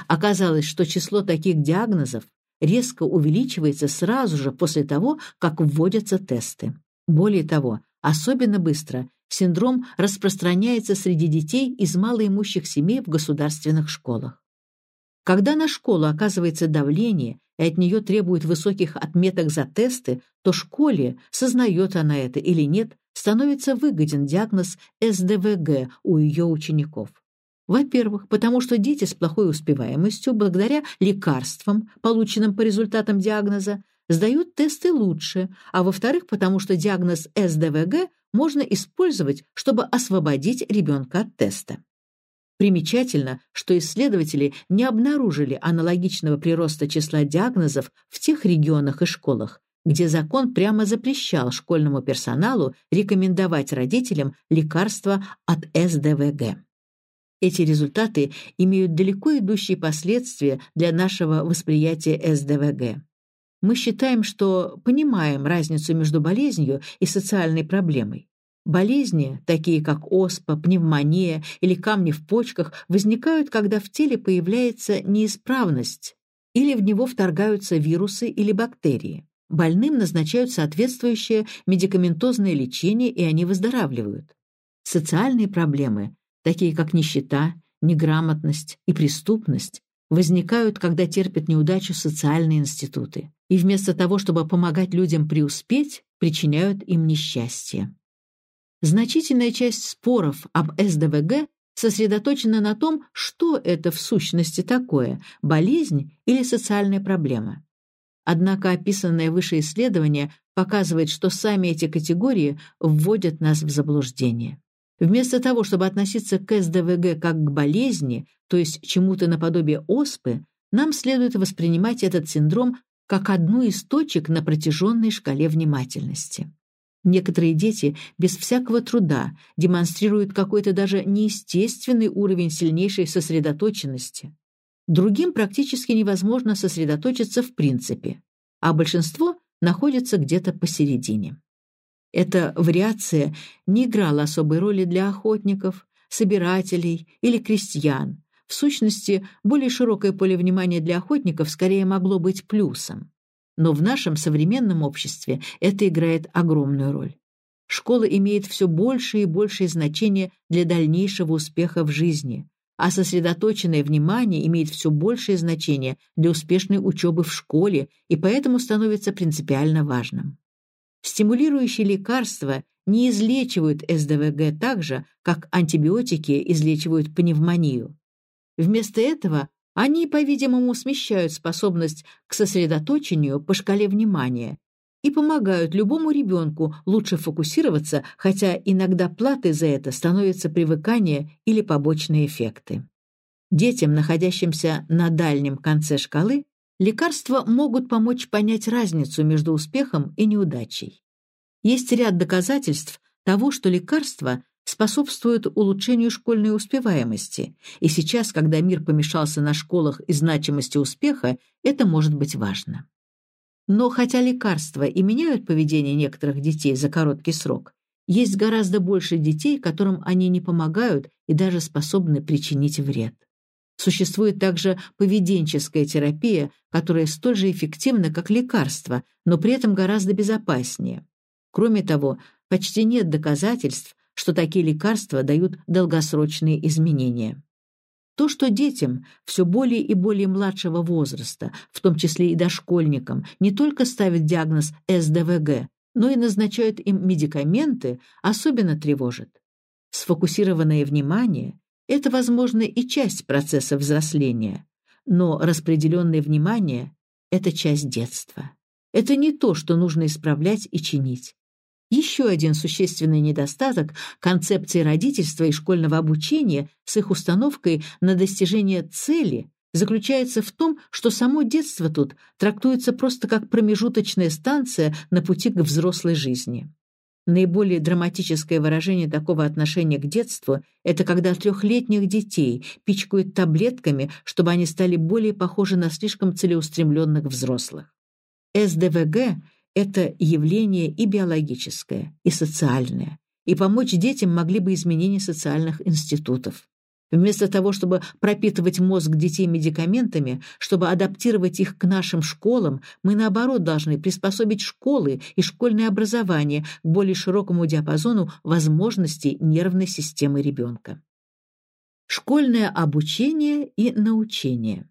Оказалось, что число таких диагнозов резко увеличивается сразу же после того, как вводятся тесты. Более того, особенно быстро синдром распространяется среди детей из малоимущих семей в государственных школах. Когда на школу оказывается давление и от нее требуют высоких отметок за тесты, то школе, сознает она это или нет, становится выгоден диагноз СДВГ у ее учеников. Во-первых, потому что дети с плохой успеваемостью, благодаря лекарствам, полученным по результатам диагноза, сдают тесты лучше, а во-вторых, потому что диагноз СДВГ можно использовать, чтобы освободить ребенка от теста. Примечательно, что исследователи не обнаружили аналогичного прироста числа диагнозов в тех регионах и школах, где закон прямо запрещал школьному персоналу рекомендовать родителям лекарства от СДВГ. Эти результаты имеют далеко идущие последствия для нашего восприятия СДВГ. Мы считаем, что понимаем разницу между болезнью и социальной проблемой. Болезни, такие как оспа, пневмония или камни в почках, возникают, когда в теле появляется неисправность или в него вторгаются вирусы или бактерии. Больным назначают соответствующее медикаментозное лечение, и они выздоравливают. Социальные проблемы, такие как нищета, неграмотность и преступность, возникают, когда терпят неудачу социальные институты, и вместо того, чтобы помогать людям преуспеть, причиняют им несчастье. Значительная часть споров об СДВГ сосредоточена на том, что это в сущности такое – болезнь или социальная проблема. Однако описанное выше исследование показывает, что сами эти категории вводят нас в заблуждение. Вместо того, чтобы относиться к СДВГ как к болезни, то есть чему-то наподобие оспы, нам следует воспринимать этот синдром как одну из точек на протяженной шкале внимательности. Некоторые дети без всякого труда демонстрируют какой-то даже неестественный уровень сильнейшей сосредоточенности. Другим практически невозможно сосредоточиться в принципе, а большинство находится где-то посередине. Эта вариация не играла особой роли для охотников, собирателей или крестьян. В сущности, более широкое поле внимания для охотников скорее могло быть плюсом. Но в нашем современном обществе это играет огромную роль. Школа имеет все большее и большее значение для дальнейшего успеха в жизни, а сосредоточенное внимание имеет все большее значение для успешной учебы в школе и поэтому становится принципиально важным. Стимулирующие лекарства не излечивают СДВГ так же, как антибиотики излечивают пневмонию. Вместо этого они, по-видимому, смещают способность к сосредоточению по шкале внимания и помогают любому ребенку лучше фокусироваться, хотя иногда платой за это становятся привыкание или побочные эффекты. Детям, находящимся на дальнем конце шкалы, лекарства могут помочь понять разницу между успехом и неудачей. Есть ряд доказательств того, что лекарства способствуют улучшению школьной успеваемости, и сейчас, когда мир помешался на школах и значимости успеха, это может быть важно. Но хотя лекарства и меняют поведение некоторых детей за короткий срок, есть гораздо больше детей, которым они не помогают и даже способны причинить вред. Существует также поведенческая терапия, которая столь же эффективна, как лекарство, но при этом гораздо безопаснее. Кроме того, почти нет доказательств, что такие лекарства дают долгосрочные изменения. То, что детям все более и более младшего возраста, в том числе и дошкольникам, не только ставят диагноз СДВГ, но и назначают им медикаменты, особенно тревожит. Сфокусированное внимание – это, возможно, и часть процесса взросления, но распределенное внимание – это часть детства. Это не то, что нужно исправлять и чинить. Еще один существенный недостаток концепции родительства и школьного обучения с их установкой на достижение цели заключается в том, что само детство тут трактуется просто как промежуточная станция на пути к взрослой жизни. Наиболее драматическое выражение такого отношения к детству – это когда трехлетних детей пичкают таблетками, чтобы они стали более похожи на слишком целеустремленных взрослых. СДВГ это явление и биологическое, и социальное, и помочь детям могли бы изменения социальных институтов. Вместо того, чтобы пропитывать мозг детей медикаментами, чтобы адаптировать их к нашим школам, мы, наоборот, должны приспособить школы и школьное образование к более широкому диапазону возможностей нервной системы ребенка. Школьное обучение и научение.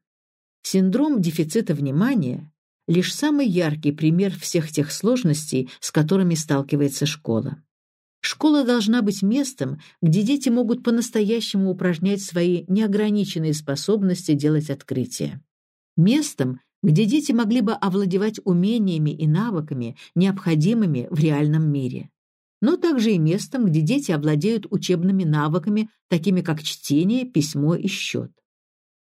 Синдром дефицита внимания – лишь самый яркий пример всех тех сложностей, с которыми сталкивается школа. Школа должна быть местом, где дети могут по-настоящему упражнять свои неограниченные способности делать открытия. Местом, где дети могли бы овладевать умениями и навыками, необходимыми в реальном мире. Но также и местом, где дети овладеют учебными навыками, такими как чтение, письмо и счет.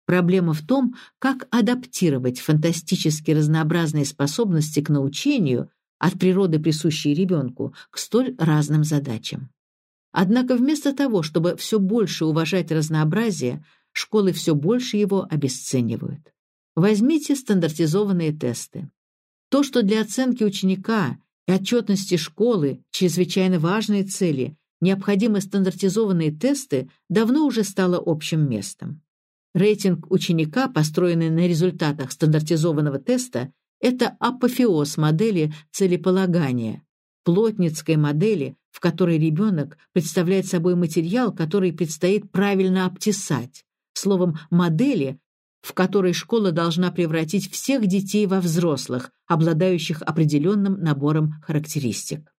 Проблема в том, как адаптировать фантастически разнообразные способности к научению от природы присущие ребенку, к столь разным задачам. Однако вместо того, чтобы все больше уважать разнообразие, школы все больше его обесценивают. Возьмите стандартизованные тесты. То, что для оценки ученика и отчетности школы чрезвычайно важные цели, необходимы стандартизованные тесты, давно уже стало общим местом. Рейтинг ученика, построенный на результатах стандартизованного теста, это апофеоз модели целеполагания, плотницкой модели, в которой ребенок представляет собой материал, который предстоит правильно обтесать. Словом, модели, в которой школа должна превратить всех детей во взрослых, обладающих определенным набором характеристик.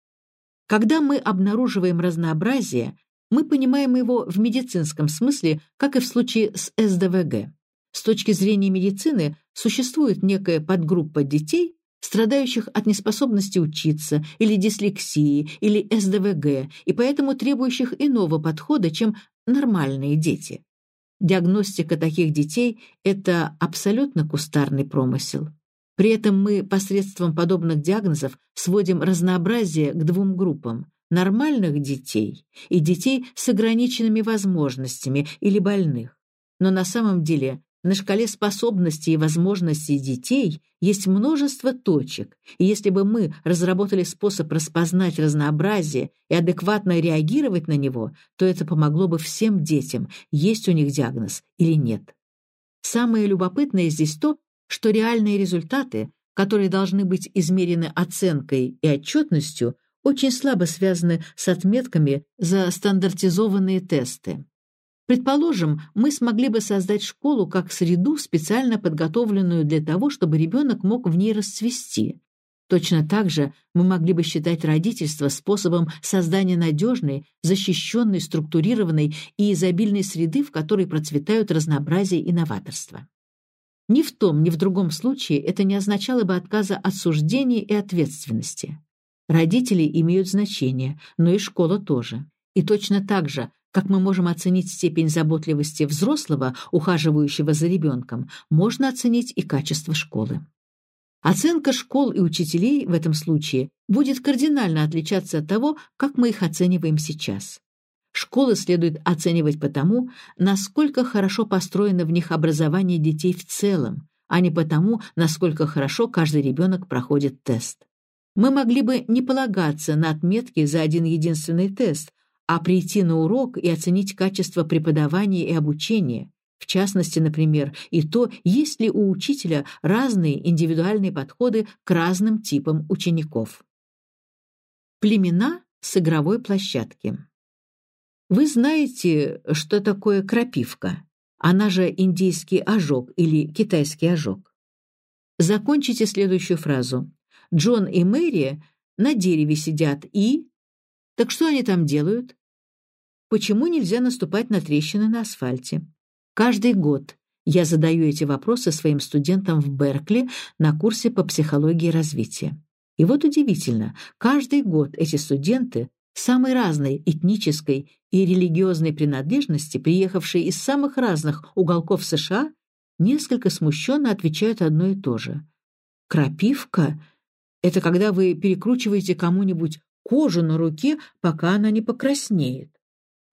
Когда мы обнаруживаем разнообразие, мы понимаем его в медицинском смысле, как и в случае с СДВГ. С точки зрения медицины существует некая подгруппа детей, страдающих от неспособности учиться, или дислексии, или СДВГ, и поэтому требующих иного подхода, чем нормальные дети. Диагностика таких детей – это абсолютно кустарный промысел. При этом мы посредством подобных диагнозов сводим разнообразие к двум группам – нормальных детей и детей с ограниченными возможностями или больных. Но на самом деле на шкале способностей и возможностей детей есть множество точек, и если бы мы разработали способ распознать разнообразие и адекватно реагировать на него, то это помогло бы всем детям, есть у них диагноз или нет. Самое любопытное здесь то, что реальные результаты, которые должны быть измерены оценкой и отчетностью, очень слабо связаны с отметками за стандартизованные тесты. Предположим, мы смогли бы создать школу как среду, специально подготовленную для того, чтобы ребенок мог в ней расцвести. Точно так же мы могли бы считать родительство способом создания надежной, защищенной, структурированной и изобильной среды, в которой процветают разнообразие и новаторство. Ни в том, ни в другом случае это не означало бы отказа от суждения и ответственности. Родители имеют значение, но и школа тоже. И точно так же как мы можем оценить степень заботливости взрослого, ухаживающего за ребенком, можно оценить и качество школы. Оценка школ и учителей в этом случае будет кардинально отличаться от того, как мы их оцениваем сейчас. Школы следует оценивать по тому, насколько хорошо построено в них образование детей в целом, а не потому, насколько хорошо каждый ребенок проходит тест. Мы могли бы не полагаться на отметки за один единственный тест, а прийти на урок и оценить качество преподавания и обучения, в частности, например, и то, есть ли у учителя разные индивидуальные подходы к разным типам учеников. Племена с игровой площадки. Вы знаете, что такое крапивка? Она же индийский ожог или китайский ожог. Закончите следующую фразу. Джон и Мэри на дереве сидят и... Так что они там делают? Почему нельзя наступать на трещины на асфальте? Каждый год я задаю эти вопросы своим студентам в Беркли на курсе по психологии развития. И вот удивительно, каждый год эти студенты самой разной этнической и религиозной принадлежности, приехавшие из самых разных уголков США, несколько смущенно отвечают одно и то же. «Крапивка — это когда вы перекручиваете кому-нибудь кожу на руке, пока она не покраснеет.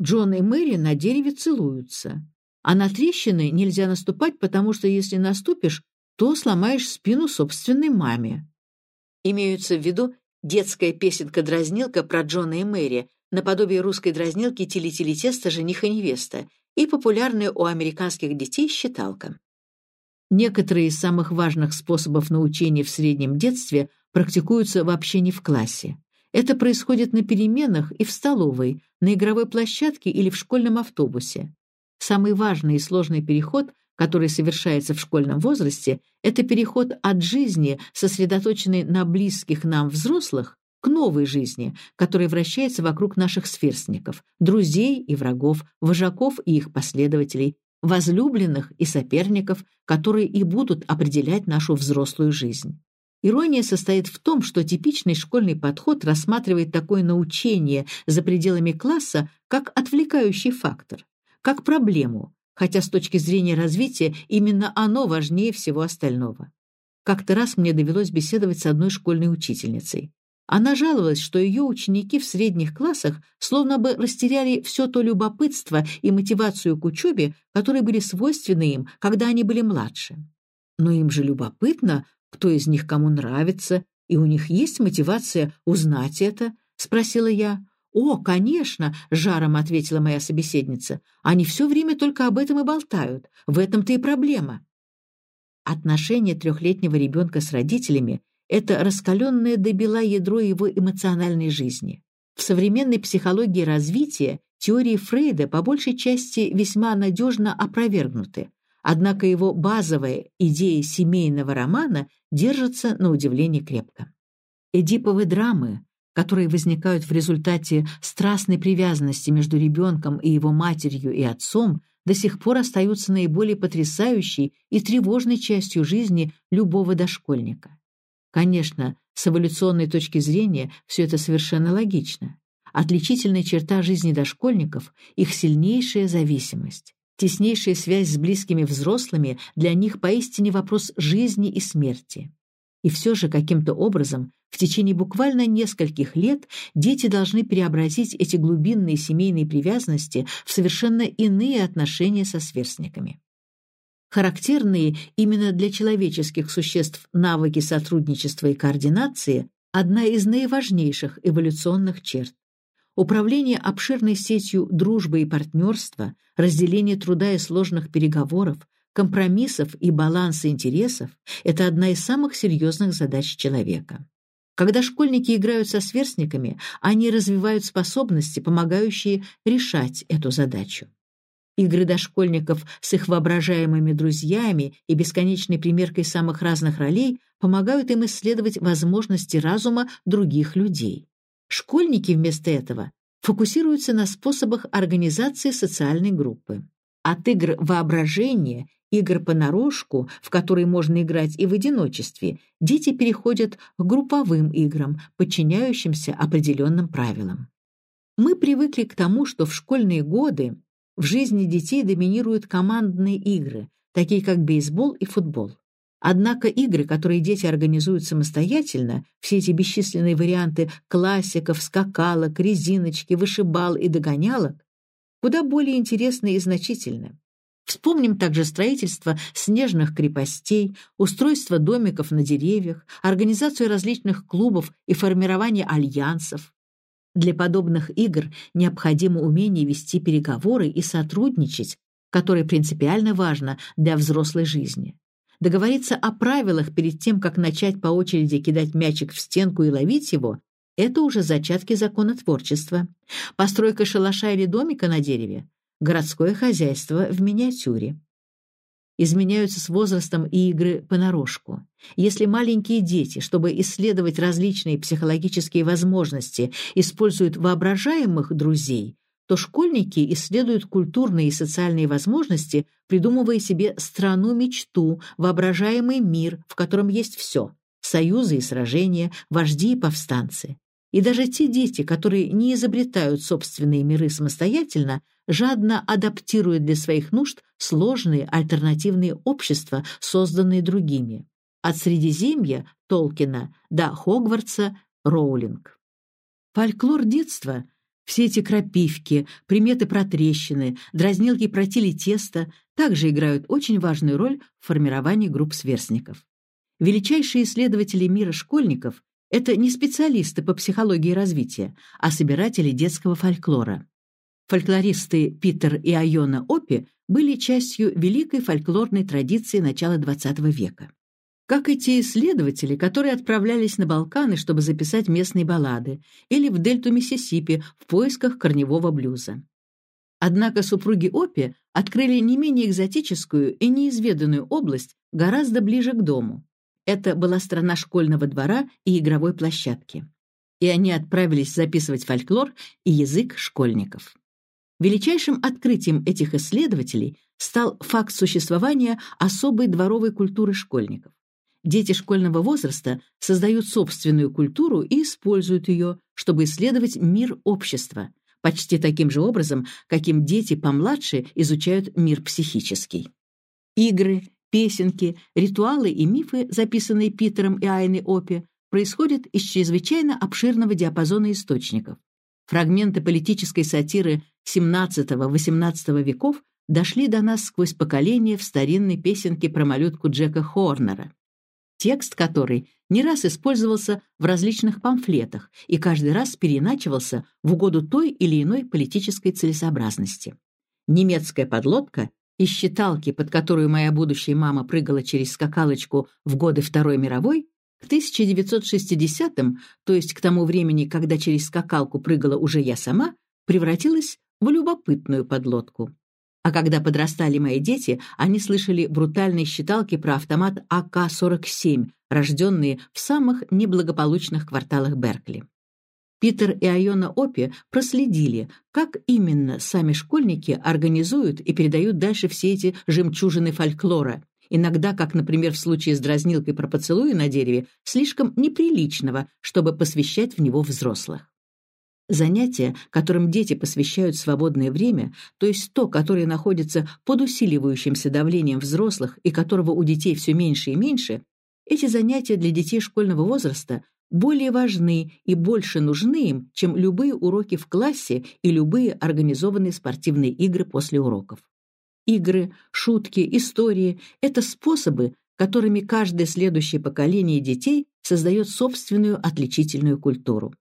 Джон и Мэри на дереве целуются. А на трещины нельзя наступать, потому что если наступишь, то сломаешь спину собственной маме. Имеются в виду детская песенка-дразнилка про Джона и Мэри, наподобие русской дразнилки «Тили-тили тесто, жених и невеста», и популярная у американских детей считалка. Некоторые из самых важных способов научения в среднем детстве практикуются вообще не в классе. Это происходит на переменах и в столовой, на игровой площадке или в школьном автобусе. Самый важный и сложный переход, который совершается в школьном возрасте, это переход от жизни, сосредоточенной на близких нам взрослых, к новой жизни, которая вращается вокруг наших сверстников, друзей и врагов, вожаков и их последователей, возлюбленных и соперников, которые и будут определять нашу взрослую жизнь. Ирония состоит в том, что типичный школьный подход рассматривает такое научение за пределами класса как отвлекающий фактор, как проблему, хотя с точки зрения развития именно оно важнее всего остального. Как-то раз мне довелось беседовать с одной школьной учительницей. Она жаловалась, что ее ученики в средних классах словно бы растеряли все то любопытство и мотивацию к учебе, которые были свойственны им, когда они были младше. Но им же любопытно, кто из них кому нравится, и у них есть мотивация узнать это?» — спросила я. «О, конечно!» — жаром ответила моя собеседница. «Они все время только об этом и болтают. В этом-то и проблема». Отношения трехлетнего ребенка с родителями — это раскаленное до бела ядро его эмоциональной жизни. В современной психологии развития теории Фрейда по большей части весьма надежно опровергнуты. Однако его базовая идея семейного романа держится на удивление крепко. Эдиповые драмы, которые возникают в результате страстной привязанности между ребенком и его матерью и отцом, до сих пор остаются наиболее потрясающей и тревожной частью жизни любого дошкольника. Конечно, с эволюционной точки зрения все это совершенно логично. Отличительная черта жизни дошкольников – их сильнейшая зависимость. Теснейшая связь с близкими взрослыми для них поистине вопрос жизни и смерти. И все же каким-то образом в течение буквально нескольких лет дети должны преобразить эти глубинные семейные привязанности в совершенно иные отношения со сверстниками. Характерные именно для человеческих существ навыки сотрудничества и координации – одна из наиважнейших эволюционных черт. Управление обширной сетью дружбы и партнерства, разделение труда и сложных переговоров, компромиссов и баланса интересов – это одна из самых серьезных задач человека. Когда школьники играют со сверстниками, они развивают способности, помогающие решать эту задачу. Игры дошкольников с их воображаемыми друзьями и бесконечной примеркой самых разных ролей помогают им исследовать возможности разума других людей. Школьники вместо этого фокусируются на способах организации социальной группы. От игр воображения, игр понарошку, в которые можно играть и в одиночестве, дети переходят к групповым играм, подчиняющимся определенным правилам. Мы привыкли к тому, что в школьные годы в жизни детей доминируют командные игры, такие как бейсбол и футбол. Однако игры, которые дети организуют самостоятельно, все эти бесчисленные варианты классиков, скакалок, резиночки, вышибал и догонялок, куда более интересны и значительны. Вспомним также строительство снежных крепостей, устройство домиков на деревьях, организацию различных клубов и формирование альянсов. Для подобных игр необходимо умение вести переговоры и сотрудничать, которое принципиально важно для взрослой жизни. Договориться о правилах перед тем, как начать по очереди кидать мячик в стенку и ловить его, это уже зачатки законотворчества. Постройка шалаша или домика на дереве – городское хозяйство в миниатюре. Изменяются с возрастом и игры понарошку. Если маленькие дети, чтобы исследовать различные психологические возможности, используют воображаемых друзей – то школьники исследуют культурные и социальные возможности, придумывая себе страну-мечту, воображаемый мир, в котором есть все – союзы и сражения, вожди и повстанцы. И даже те дети, которые не изобретают собственные миры самостоятельно, жадно адаптируют для своих нужд сложные альтернативные общества, созданные другими. От Средиземья Толкина до Хогвартса Роулинг. Фольклор детства – все эти крапивки, приметы про трещины, дразнилки про телетесто также играют очень важную роль в формировании групп сверстников. Величайшие исследователи мира школьников – это не специалисты по психологии развития, а собиратели детского фольклора. Фольклористы Питер и Айона Опи были частью великой фольклорной традиции начала XX века. Как и те исследователи, которые отправлялись на Балканы, чтобы записать местные баллады, или в дельту Миссисипи в поисках корневого блюза. Однако супруги Опи открыли не менее экзотическую и неизведанную область гораздо ближе к дому. Это была страна школьного двора и игровой площадки. И они отправились записывать фольклор и язык школьников. Величайшим открытием этих исследователей стал факт существования особой дворовой культуры школьников. Дети школьного возраста создают собственную культуру и используют ее, чтобы исследовать мир общества, почти таким же образом, каким дети помладше изучают мир психический. Игры, песенки, ритуалы и мифы, записанные Питером и Айной Опи, происходят из чрезвычайно обширного диапазона источников. Фрагменты политической сатиры XVII-XVIII веков дошли до нас сквозь поколения в старинной песенке про малютку Джека Хорнера, текст которой не раз использовался в различных памфлетах и каждый раз переиначивался в угоду той или иной политической целесообразности. Немецкая подлодка из считалки, под которую моя будущая мама прыгала через скакалочку в годы Второй мировой, к 1960-м, то есть к тому времени, когда через скакалку прыгала уже я сама, превратилась в любопытную подлодку. А когда подрастали мои дети, они слышали брутальные считалки про автомат АК-47, рожденные в самых неблагополучных кварталах Беркли. Питер и Айона Опи проследили, как именно сами школьники организуют и передают дальше все эти жемчужины фольклора, иногда, как, например, в случае с дразнилкой про поцелуи на дереве, слишком неприличного, чтобы посвящать в него взрослых. Занятия, которым дети посвящают свободное время, то есть то, которое находится под усиливающимся давлением взрослых и которого у детей все меньше и меньше, эти занятия для детей школьного возраста более важны и больше нужны им, чем любые уроки в классе и любые организованные спортивные игры после уроков. Игры, шутки, истории — это способы, которыми каждое следующее поколение детей создает собственную отличительную культуру.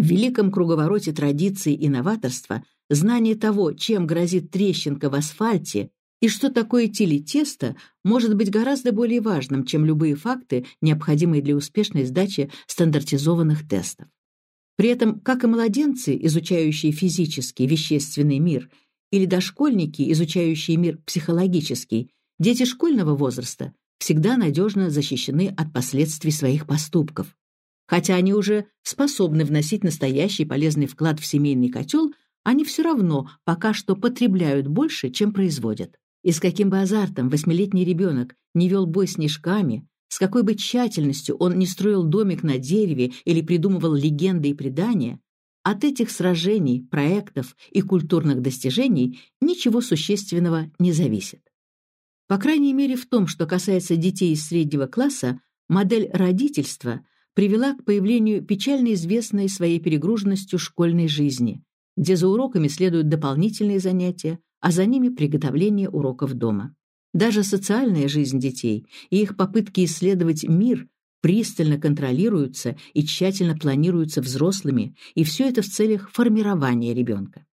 В великом круговороте традиций и новаторства знание того, чем грозит трещинка в асфальте и что такое телетесто, может быть гораздо более важным, чем любые факты, необходимые для успешной сдачи стандартизованных тестов. При этом, как и младенцы, изучающие физический, вещественный мир, или дошкольники, изучающие мир психологический, дети школьного возраста всегда надежно защищены от последствий своих поступков. Хотя они уже способны вносить настоящий полезный вклад в семейный котел, они все равно пока что потребляют больше, чем производят. И с каким бы азартом восьмилетний ребенок не вел бой снежками, с какой бы тщательностью он не строил домик на дереве или придумывал легенды и предания, от этих сражений, проектов и культурных достижений ничего существенного не зависит. По крайней мере, в том, что касается детей из среднего класса, модель родительства привела к появлению печально известной своей перегруженностью школьной жизни, где за уроками следуют дополнительные занятия, а за ними приготовление уроков дома. Даже социальная жизнь детей и их попытки исследовать мир пристально контролируются и тщательно планируются взрослыми, и все это в целях формирования ребенка.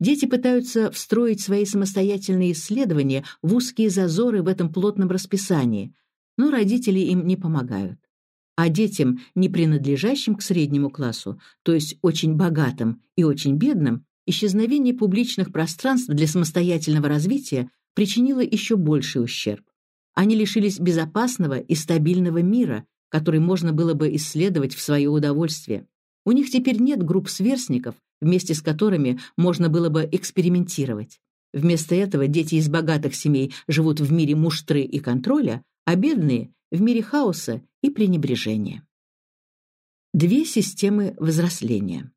Дети пытаются встроить свои самостоятельные исследования в узкие зазоры в этом плотном расписании, но родители им не помогают. А детям, не принадлежащим к среднему классу, то есть очень богатым и очень бедным, исчезновение публичных пространств для самостоятельного развития причинило еще больший ущерб. Они лишились безопасного и стабильного мира, который можно было бы исследовать в свое удовольствие. У них теперь нет групп сверстников, вместе с которыми можно было бы экспериментировать. Вместо этого дети из богатых семей живут в мире муштры и контроля, а бедные — в мире хаоса и пренебрежения. Две системы взросления.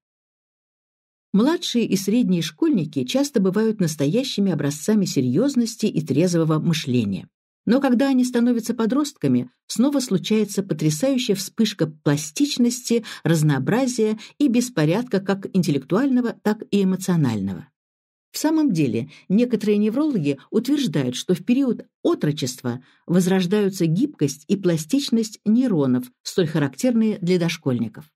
Младшие и средние школьники часто бывают настоящими образцами серьезности и трезвого мышления. Но когда они становятся подростками, снова случается потрясающая вспышка пластичности, разнообразия и беспорядка как интеллектуального, так и эмоционального. В самом деле, некоторые неврологи утверждают, что в период отрочества возрождаются гибкость и пластичность нейронов, столь характерные для дошкольников.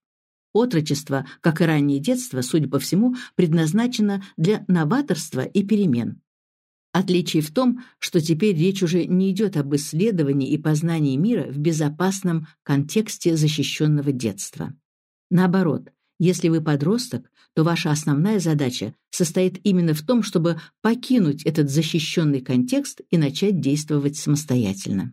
Отрочество, как и раннее детство, судя по всему, предназначено для новаторства и перемен. Отличие в том, что теперь речь уже не идет об исследовании и познании мира в безопасном контексте защищенного детства. Наоборот, если вы подросток, то ваша основная задача состоит именно в том, чтобы покинуть этот защищенный контекст и начать действовать самостоятельно.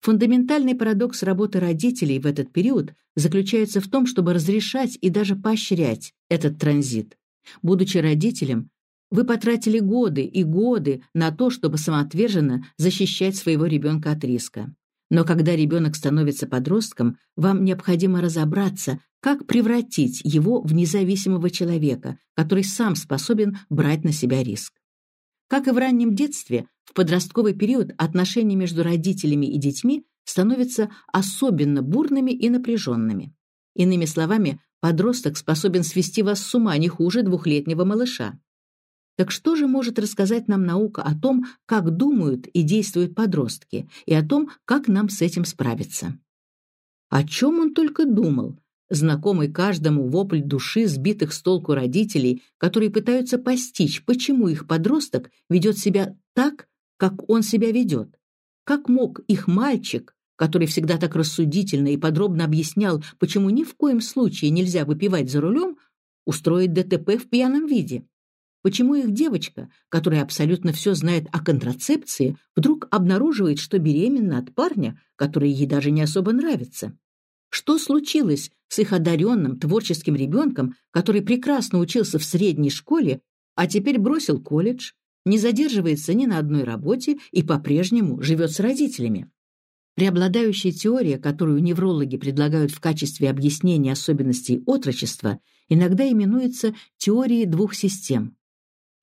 Фундаментальный парадокс работы родителей в этот период заключается в том, чтобы разрешать и даже поощрять этот транзит. Будучи родителем, вы потратили годы и годы на то, чтобы самоотверженно защищать своего ребенка от риска. Но когда ребенок становится подростком, вам необходимо разобраться, как превратить его в независимого человека, который сам способен брать на себя риск. Как и в раннем детстве, в подростковый период отношения между родителями и детьми становятся особенно бурными и напряженными. Иными словами, подросток способен свести вас с ума не хуже двухлетнего малыша. Так что же может рассказать нам наука о том, как думают и действуют подростки, и о том, как нам с этим справиться? О чем он только думал, знакомый каждому вопль души сбитых с толку родителей, которые пытаются постичь, почему их подросток ведет себя так, как он себя ведет. Как мог их мальчик, который всегда так рассудительно и подробно объяснял, почему ни в коем случае нельзя выпивать за рулем, устроить ДТП в пьяном виде? Почему их девочка, которая абсолютно все знает о контрацепции, вдруг обнаруживает, что беременна от парня, который ей даже не особо нравится? Что случилось с их одаренным творческим ребенком, который прекрасно учился в средней школе, а теперь бросил колледж, не задерживается ни на одной работе и по-прежнему живет с родителями? Преобладающая теория, которую неврологи предлагают в качестве объяснения особенностей отрочества, иногда именуется теорией двух систем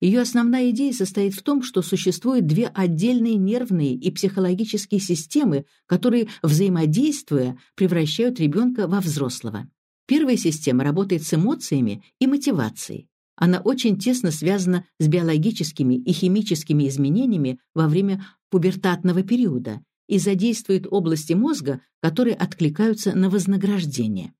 ее основная идея состоит в том, что существуют две отдельные нервные и психологические системы, которые, взаимодействуя, превращают ребенка во взрослого. Первая система работает с эмоциями и мотивацией. Она очень тесно связана с биологическими и химическими изменениями во время пубертатного периода и задействует области мозга, которые откликаются на вознаграждение.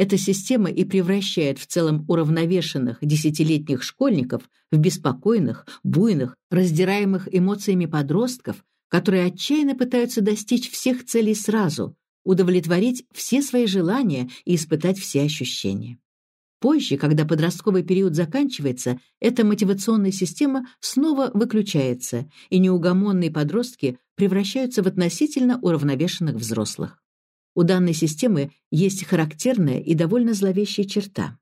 Эта система и превращает в целом уравновешенных десятилетних школьников в беспокойных, буйных, раздираемых эмоциями подростков, которые отчаянно пытаются достичь всех целей сразу, удовлетворить все свои желания и испытать все ощущения. Позже, когда подростковый период заканчивается, эта мотивационная система снова выключается, и неугомонные подростки превращаются в относительно уравновешенных взрослых. У данной системы есть характерная и довольно зловещая черта.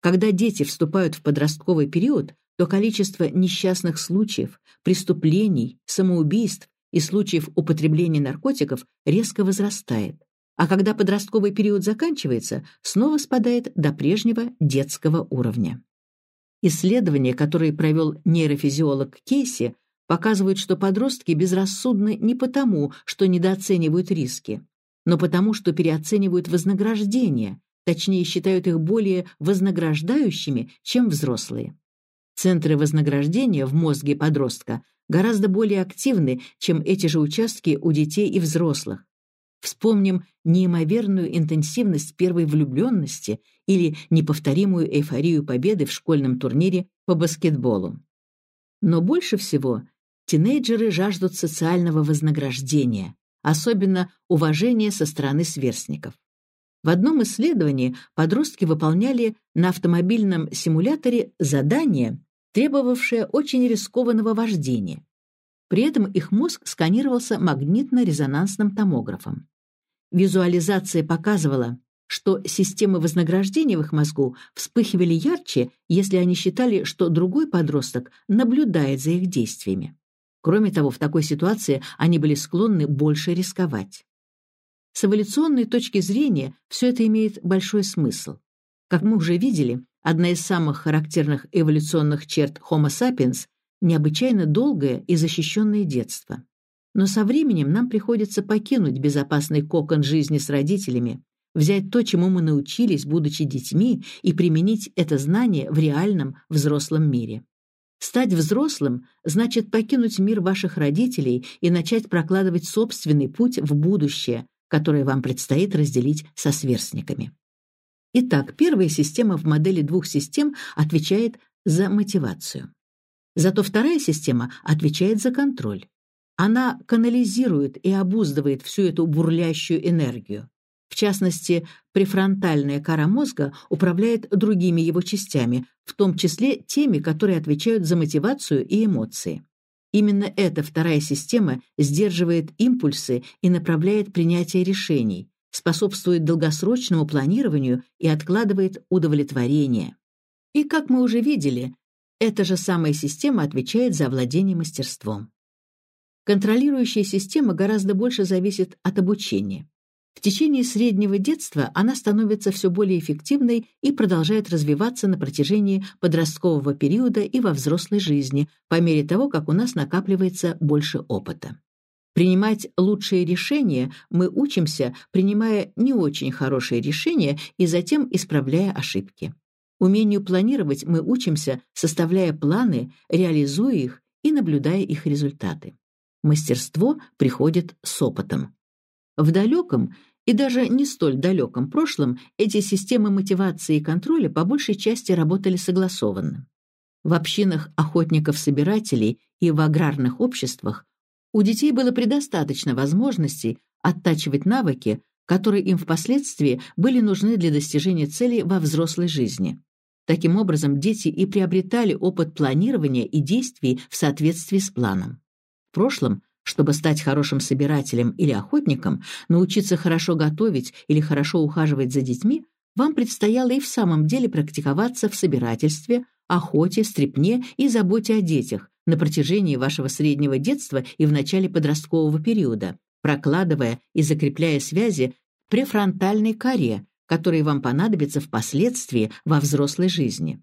Когда дети вступают в подростковый период, то количество несчастных случаев, преступлений, самоубийств и случаев употребления наркотиков резко возрастает. А когда подростковый период заканчивается, снова спадает до прежнего детского уровня. Исследования, которые провел нейрофизиолог Кейси, показывают, что подростки безрассудны не потому, что недооценивают риски, но потому, что переоценивают вознаграждение, точнее считают их более вознаграждающими, чем взрослые. Центры вознаграждения в мозге подростка гораздо более активны, чем эти же участки у детей и взрослых. Вспомним неимоверную интенсивность первой влюбленности или неповторимую эйфорию победы в школьном турнире по баскетболу. Но больше всего тинейджеры жаждут социального вознаграждения, особенно уважение со стороны сверстников. В одном исследовании подростки выполняли на автомобильном симуляторе задание, требовавшее очень рискованного вождения. При этом их мозг сканировался магнитно-резонансным томографом. Визуализация показывала, что системы вознаграждения в их мозгу вспыхивали ярче, если они считали, что другой подросток наблюдает за их действиями. Кроме того, в такой ситуации они были склонны больше рисковать. С эволюционной точки зрения все это имеет большой смысл. Как мы уже видели, одна из самых характерных эволюционных черт Homo sapiens – необычайно долгое и защищенное детство. Но со временем нам приходится покинуть безопасный кокон жизни с родителями, взять то, чему мы научились, будучи детьми, и применить это знание в реальном взрослом мире. Стать взрослым значит покинуть мир ваших родителей и начать прокладывать собственный путь в будущее, которое вам предстоит разделить со сверстниками. Итак, первая система в модели двух систем отвечает за мотивацию. Зато вторая система отвечает за контроль. Она канализирует и обуздывает всю эту бурлящую энергию. В частности, префронтальная кора мозга управляет другими его частями, в том числе теми, которые отвечают за мотивацию и эмоции. Именно эта вторая система сдерживает импульсы и направляет принятие решений, способствует долгосрочному планированию и откладывает удовлетворение. И, как мы уже видели, эта же самая система отвечает за владение мастерством. Контролирующая система гораздо больше зависит от обучения. В течение среднего детства она становится все более эффективной и продолжает развиваться на протяжении подросткового периода и во взрослой жизни, по мере того, как у нас накапливается больше опыта. Принимать лучшие решения мы учимся, принимая не очень хорошие решения и затем исправляя ошибки. Умению планировать мы учимся, составляя планы, реализуя их и наблюдая их результаты. Мастерство приходит с опытом. В далеком и даже не столь далеком прошлом эти системы мотивации и контроля по большей части работали согласованно. В общинах охотников-собирателей и в аграрных обществах у детей было предостаточно возможностей оттачивать навыки, которые им впоследствии были нужны для достижения целей во взрослой жизни. Таким образом, дети и приобретали опыт планирования и действий в соответствии с планом. В прошлом чтобы стать хорошим собирателем или охотником, научиться хорошо готовить или хорошо ухаживать за детьми, вам предстояло и в самом деле практиковаться в собирательстве, охоте, стрепне и заботе о детях на протяжении вашего среднего детства и в начале подросткового периода, прокладывая и закрепляя связи префронтальной коре, которые вам понадобятся впоследствии во взрослой жизни.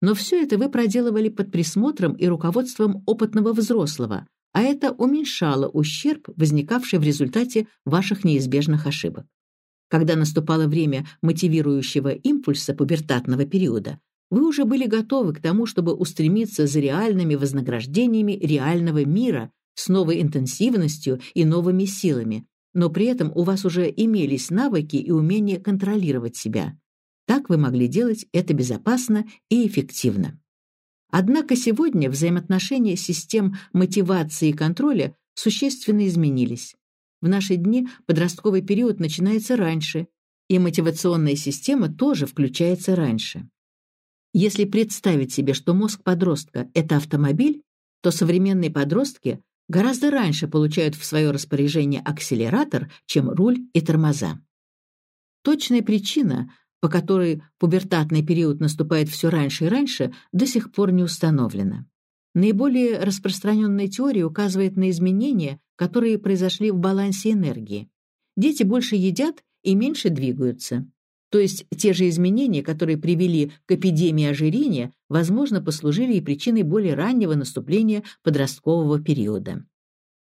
Но все это вы проделывали под присмотром и руководством опытного взрослого, а это уменьшало ущерб, возникавший в результате ваших неизбежных ошибок. Когда наступало время мотивирующего импульса пубертатного периода, вы уже были готовы к тому, чтобы устремиться за реальными вознаграждениями реального мира с новой интенсивностью и новыми силами, но при этом у вас уже имелись навыки и умение контролировать себя. Так вы могли делать это безопасно и эффективно. Однако сегодня взаимоотношения систем мотивации и контроля существенно изменились. В наши дни подростковый период начинается раньше, и мотивационная система тоже включается раньше. Если представить себе, что мозг подростка – это автомобиль, то современные подростки гораздо раньше получают в свое распоряжение акселератор, чем руль и тормоза. Точная причина, по которой пубертатный период наступает все раньше и раньше, до сих пор не установлена. Наиболее распространенная теория указывает на изменения, которые произошли в балансе энергии. Дети больше едят и меньше двигаются. То есть те же изменения, которые привели к эпидемии ожирения, возможно, послужили и причиной более раннего наступления подросткового периода.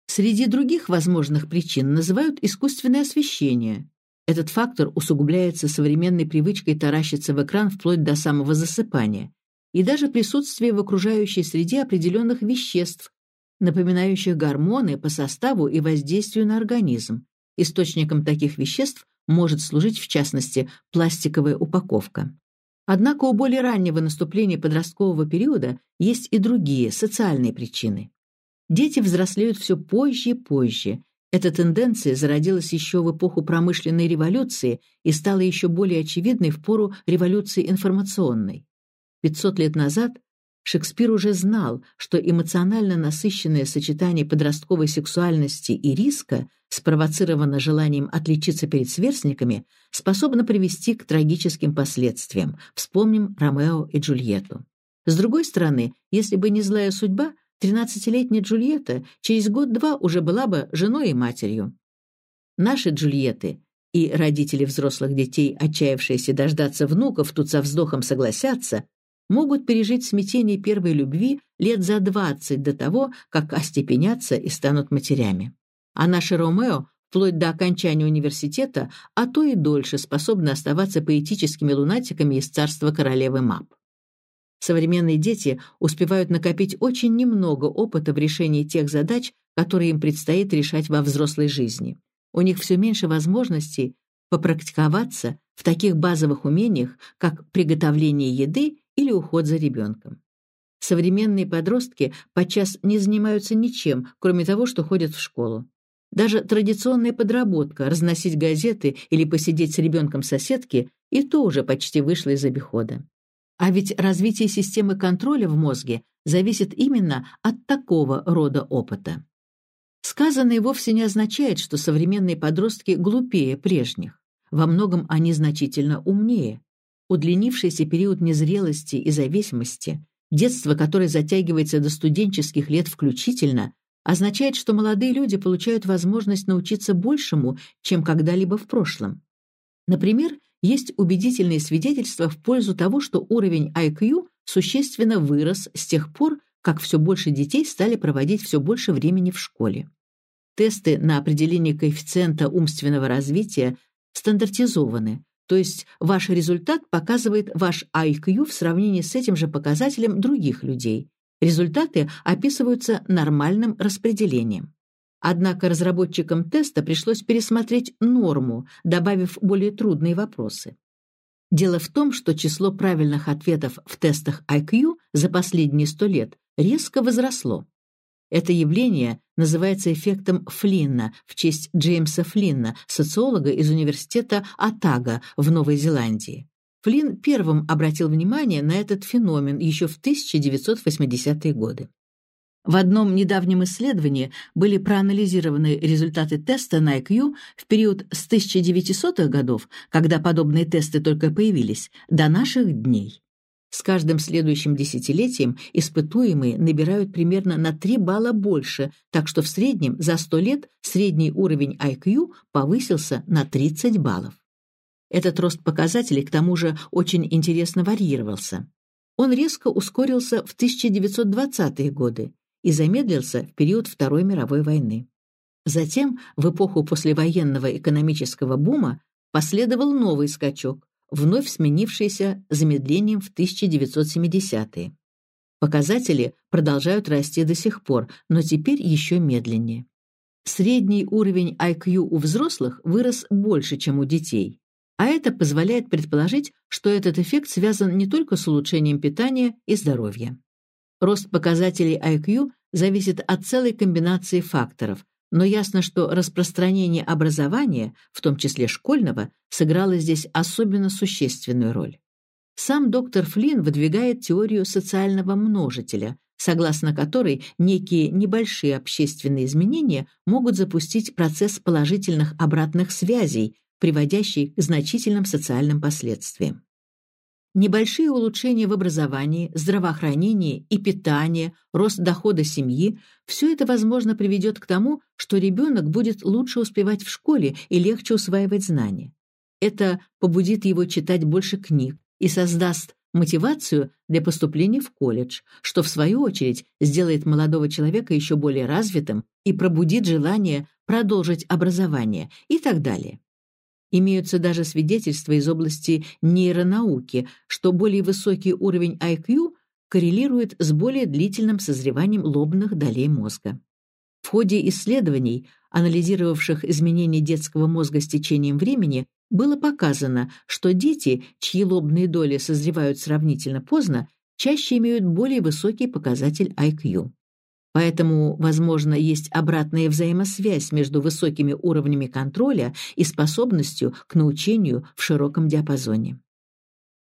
Среди других возможных причин называют искусственное освещение, этот фактор усугубляется современной привычкой таращиться в экран вплоть до самого засыпания и даже присутствие в окружающей среде определенных веществ, напоминающих гормоны по составу и воздействию на организм. Источником таких веществ может служить, в частности, пластиковая упаковка. Однако у более раннего наступления подросткового периода есть и другие социальные причины. Дети взрослеют все позже и позже, эта тенденция зародилась еще в эпоху промышленной революции и стала еще более очевидной в пору революции информационной. 500 лет назад Шекспир уже знал, что эмоционально насыщенное сочетание подростковой сексуальности и риска, спровоцировано желанием отличиться перед сверстниками, способно привести к трагическим последствиям. Вспомним Ромео и Джульетту. С другой стороны, если бы не злая судьба, Тринадцатилетняя Джульетта через год-два уже была бы женой и матерью. Наши Джульетты и родители взрослых детей, отчаявшиеся дождаться внуков, тут со вздохом согласятся, могут пережить смятение первой любви лет за двадцать до того, как остепенятся и станут матерями. А наши Ромео вплоть до окончания университета, а то и дольше способны оставаться поэтическими лунатиками из царства королевы Мап. Современные дети успевают накопить очень немного опыта в решении тех задач, которые им предстоит решать во взрослой жизни. У них все меньше возможностей попрактиковаться в таких базовых умениях, как приготовление еды или уход за ребенком. Современные подростки подчас не занимаются ничем, кроме того, что ходят в школу. Даже традиционная подработка, разносить газеты или посидеть с ребенком соседки, и то уже почти вышло из обихода. А ведь развитие системы контроля в мозге зависит именно от такого рода опыта. Сказанное вовсе не означает, что современные подростки глупее прежних. Во многом они значительно умнее. Удлинившийся период незрелости и зависимости, детство, которое затягивается до студенческих лет включительно, означает, что молодые люди получают возможность научиться большему, чем когда-либо в прошлом. Например, есть убедительные свидетельства в пользу того, что уровень IQ существенно вырос с тех пор, как все больше детей стали проводить все больше времени в школе. Тесты на определение коэффициента умственного развития стандартизованы, то есть ваш результат показывает ваш IQ в сравнении с этим же показателем других людей. Результаты описываются нормальным распределением. Однако разработчикам теста пришлось пересмотреть норму, добавив более трудные вопросы. Дело в том, что число правильных ответов в тестах IQ за последние сто лет резко возросло. Это явление называется эффектом Флинна в честь Джеймса Флинна, социолога из университета Атага в Новой Зеландии. Флинн первым обратил внимание на этот феномен еще в 1980-е годы. В одном недавнем исследовании были проанализированы результаты теста на IQ в период с 1900-х годов, когда подобные тесты только появились, до наших дней. С каждым следующим десятилетием испытуемые набирают примерно на 3 балла больше, так что в среднем за 100 лет средний уровень IQ повысился на 30 баллов. Этот рост показателей, к тому же, очень интересно варьировался. Он резко ускорился в 1920-е годы, и замедлился в период Второй мировой войны. Затем, в эпоху послевоенного экономического бума, последовал новый скачок, вновь сменившийся замедлением в 1970-е. Показатели продолжают расти до сих пор, но теперь еще медленнее. Средний уровень IQ у взрослых вырос больше, чем у детей, а это позволяет предположить, что этот эффект связан не только с улучшением питания и здоровья. Рост показателей IQ зависит от целой комбинации факторов, но ясно, что распространение образования, в том числе школьного, сыграло здесь особенно существенную роль. Сам доктор Флинн выдвигает теорию социального множителя, согласно которой некие небольшие общественные изменения могут запустить процесс положительных обратных связей, приводящий к значительным социальным последствиям. Небольшие улучшения в образовании, здравоохранении и питании, рост дохода семьи – все это, возможно, приведет к тому, что ребенок будет лучше успевать в школе и легче усваивать знания. Это побудит его читать больше книг и создаст мотивацию для поступления в колледж, что, в свою очередь, сделает молодого человека еще более развитым и пробудит желание продолжить образование и так далее. Имеются даже свидетельства из области нейронауки, что более высокий уровень IQ коррелирует с более длительным созреванием лобных долей мозга. В ходе исследований, анализировавших изменения детского мозга с течением времени, было показано, что дети, чьи лобные доли созревают сравнительно поздно, чаще имеют более высокий показатель IQ. Поэтому, возможно, есть обратная взаимосвязь между высокими уровнями контроля и способностью к научению в широком диапазоне.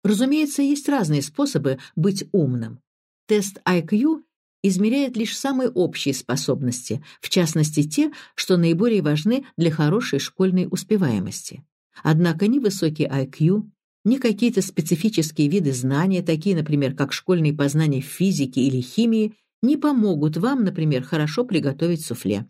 Разумеется, есть разные способы быть умным. Тест IQ измеряет лишь самые общие способности, в частности те, что наиболее важны для хорошей школьной успеваемости. Однако ни высокий IQ, ни какие-то специфические виды знания, такие, например, как школьные познания в физике или химии, не помогут вам, например, хорошо приготовить суфле.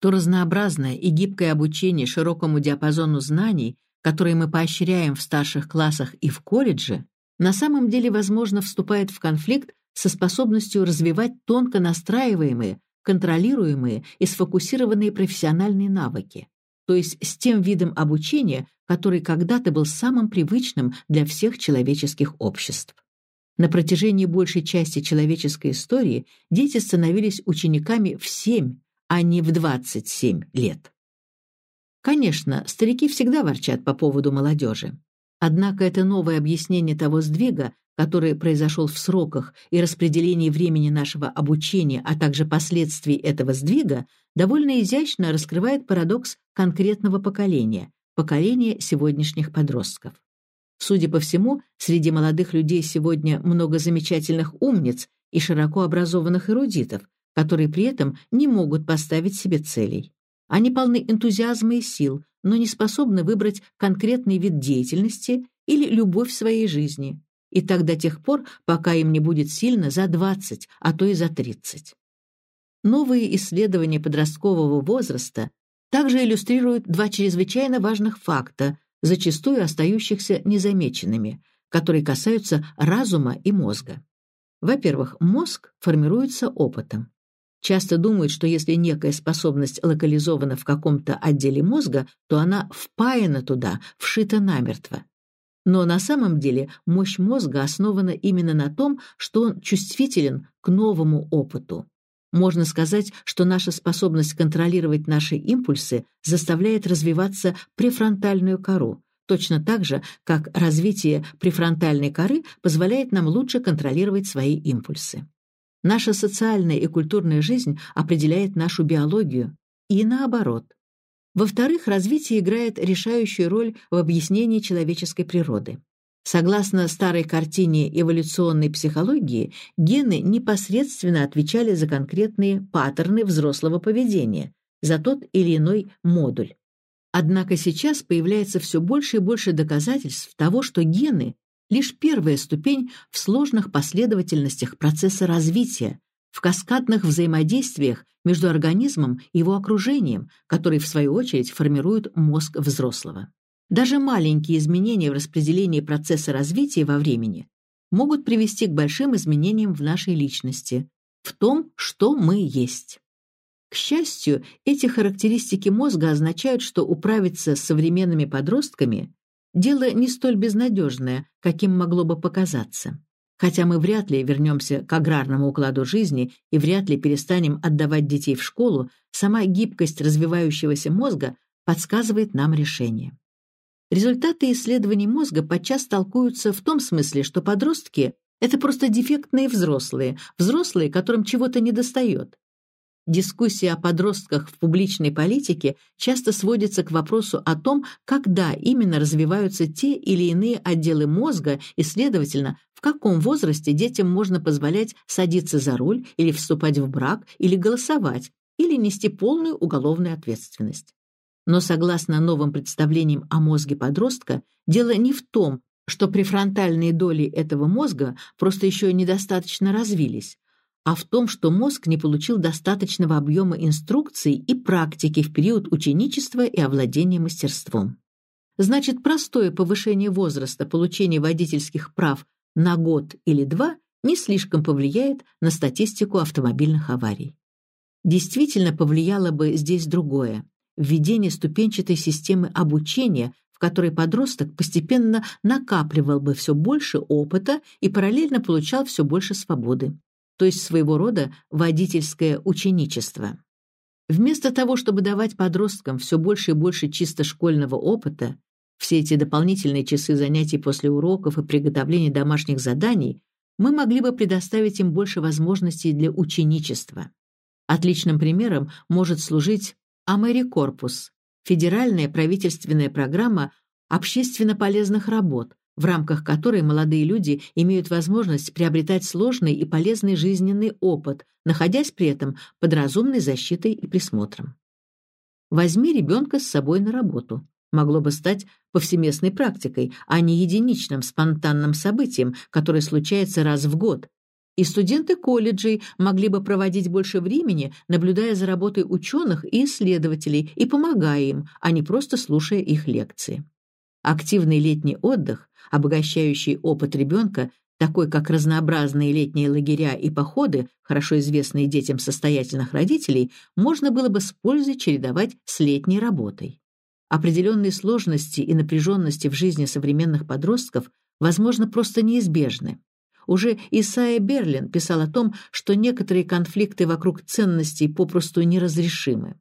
То разнообразное и гибкое обучение широкому диапазону знаний, которые мы поощряем в старших классах и в колледже, на самом деле, возможно, вступает в конфликт со способностью развивать тонко настраиваемые, контролируемые и сфокусированные профессиональные навыки, то есть с тем видом обучения, который когда-то был самым привычным для всех человеческих обществ. На протяжении большей части человеческой истории дети становились учениками в 7, а не в 27 лет. Конечно, старики всегда ворчат по поводу молодежи. Однако это новое объяснение того сдвига, который произошел в сроках и распределении времени нашего обучения, а также последствий этого сдвига, довольно изящно раскрывает парадокс конкретного поколения, поколения сегодняшних подростков. Судя по всему, среди молодых людей сегодня много замечательных умниц и широко образованных эрудитов, которые при этом не могут поставить себе целей. Они полны энтузиазма и сил, но не способны выбрать конкретный вид деятельности или любовь своей жизни, и так до тех пор, пока им не будет сильно за 20, а то и за 30. Новые исследования подросткового возраста также иллюстрируют два чрезвычайно важных факта, зачастую остающихся незамеченными, которые касаются разума и мозга. Во-первых, мозг формируется опытом. Часто думают, что если некая способность локализована в каком-то отделе мозга, то она впаяна туда, вшита намертво. Но на самом деле мощь мозга основана именно на том, что он чувствителен к новому опыту. Можно сказать, что наша способность контролировать наши импульсы заставляет развиваться префронтальную кору, точно так же, как развитие префронтальной коры позволяет нам лучше контролировать свои импульсы. Наша социальная и культурная жизнь определяет нашу биологию, и наоборот. Во-вторых, развитие играет решающую роль в объяснении человеческой природы. Согласно старой картине эволюционной психологии, гены непосредственно отвечали за конкретные паттерны взрослого поведения, за тот или иной модуль. Однако сейчас появляется все больше и больше доказательств того, что гены лишь первая ступень в сложных последовательностях процесса развития, в каскадных взаимодействиях между организмом и его окружением, которые, в свою очередь, формируют мозг взрослого. Даже маленькие изменения в распределении процесса развития во времени могут привести к большим изменениям в нашей личности, в том, что мы есть. К счастью, эти характеристики мозга означают, что управиться с современными подростками Дело не столь безнадежное, каким могло бы показаться. Хотя мы вряд ли вернемся к аграрному укладу жизни и вряд ли перестанем отдавать детей в школу, сама гибкость развивающегося мозга подсказывает нам решение. Результаты исследований мозга подчас толкуются в том смысле, что подростки — это просто дефектные взрослые, взрослые, которым чего-то недостает. Дискуссия о подростках в публичной политике часто сводится к вопросу о том, когда именно развиваются те или иные отделы мозга и, следовательно, в каком возрасте детям можно позволять садиться за руль или вступать в брак, или голосовать, или нести полную уголовную ответственность. Но согласно новым представлениям о мозге подростка, дело не в том, что префронтальные доли этого мозга просто еще недостаточно развились, а в том, что мозг не получил достаточного объема инструкций и практики в период ученичества и овладения мастерством. Значит, простое повышение возраста получения водительских прав на год или два не слишком повлияет на статистику автомобильных аварий. Действительно повлияло бы здесь другое – введение ступенчатой системы обучения, в которой подросток постепенно накапливал бы все больше опыта и параллельно получал все больше свободы то есть своего рода водительское ученичество. Вместо того, чтобы давать подросткам все больше и больше чисто школьного опыта, все эти дополнительные часы занятий после уроков и приготовления домашних заданий, мы могли бы предоставить им больше возможностей для ученичества. Отличным примером может служить Амери Корпус, федеральная правительственная программа общественно полезных работ, в рамках которой молодые люди имеют возможность приобретать сложный и полезный жизненный опыт, находясь при этом под разумной защитой и присмотром. Возьми ребенка с собой на работу. Могло бы стать повсеместной практикой, а не единичным спонтанным событием, которое случается раз в год. И студенты колледжей могли бы проводить больше времени, наблюдая за работой ученых и исследователей и помогая им, а не просто слушая их лекции. Активный летний отдых, обогащающий опыт ребенка, такой как разнообразные летние лагеря и походы, хорошо известные детям состоятельных родителей, можно было бы с пользой чередовать с летней работой. Определенные сложности и напряженности в жизни современных подростков, возможно, просто неизбежны. Уже Исайя Берлин писал о том, что некоторые конфликты вокруг ценностей попросту неразрешимы.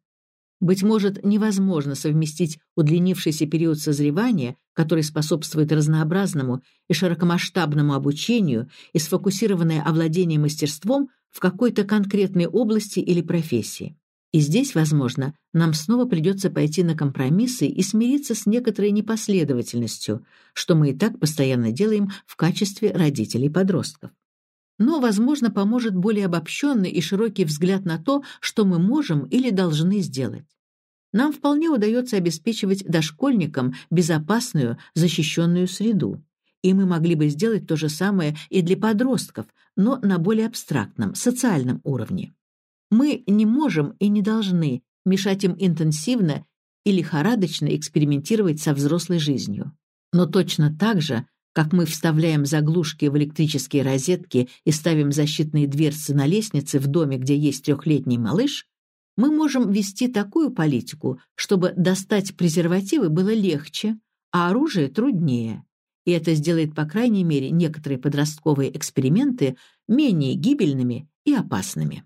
Быть может, невозможно совместить удлинившийся период созревания, который способствует разнообразному и широкомасштабному обучению и сфокусированное овладение мастерством в какой-то конкретной области или профессии. И здесь, возможно, нам снова придется пойти на компромиссы и смириться с некоторой непоследовательностью, что мы и так постоянно делаем в качестве родителей подростков. Но, возможно, поможет более обобщенный и широкий взгляд на то, что мы можем или должны сделать. Нам вполне удается обеспечивать дошкольникам безопасную, защищенную среду. И мы могли бы сделать то же самое и для подростков, но на более абстрактном, социальном уровне. Мы не можем и не должны мешать им интенсивно и лихорадочно экспериментировать со взрослой жизнью. Но точно так же, как мы вставляем заглушки в электрические розетки и ставим защитные дверцы на лестнице в доме, где есть трехлетний малыш, мы можем вести такую политику, чтобы достать презервативы было легче, а оружие труднее. И это сделает, по крайней мере, некоторые подростковые эксперименты менее гибельными и опасными.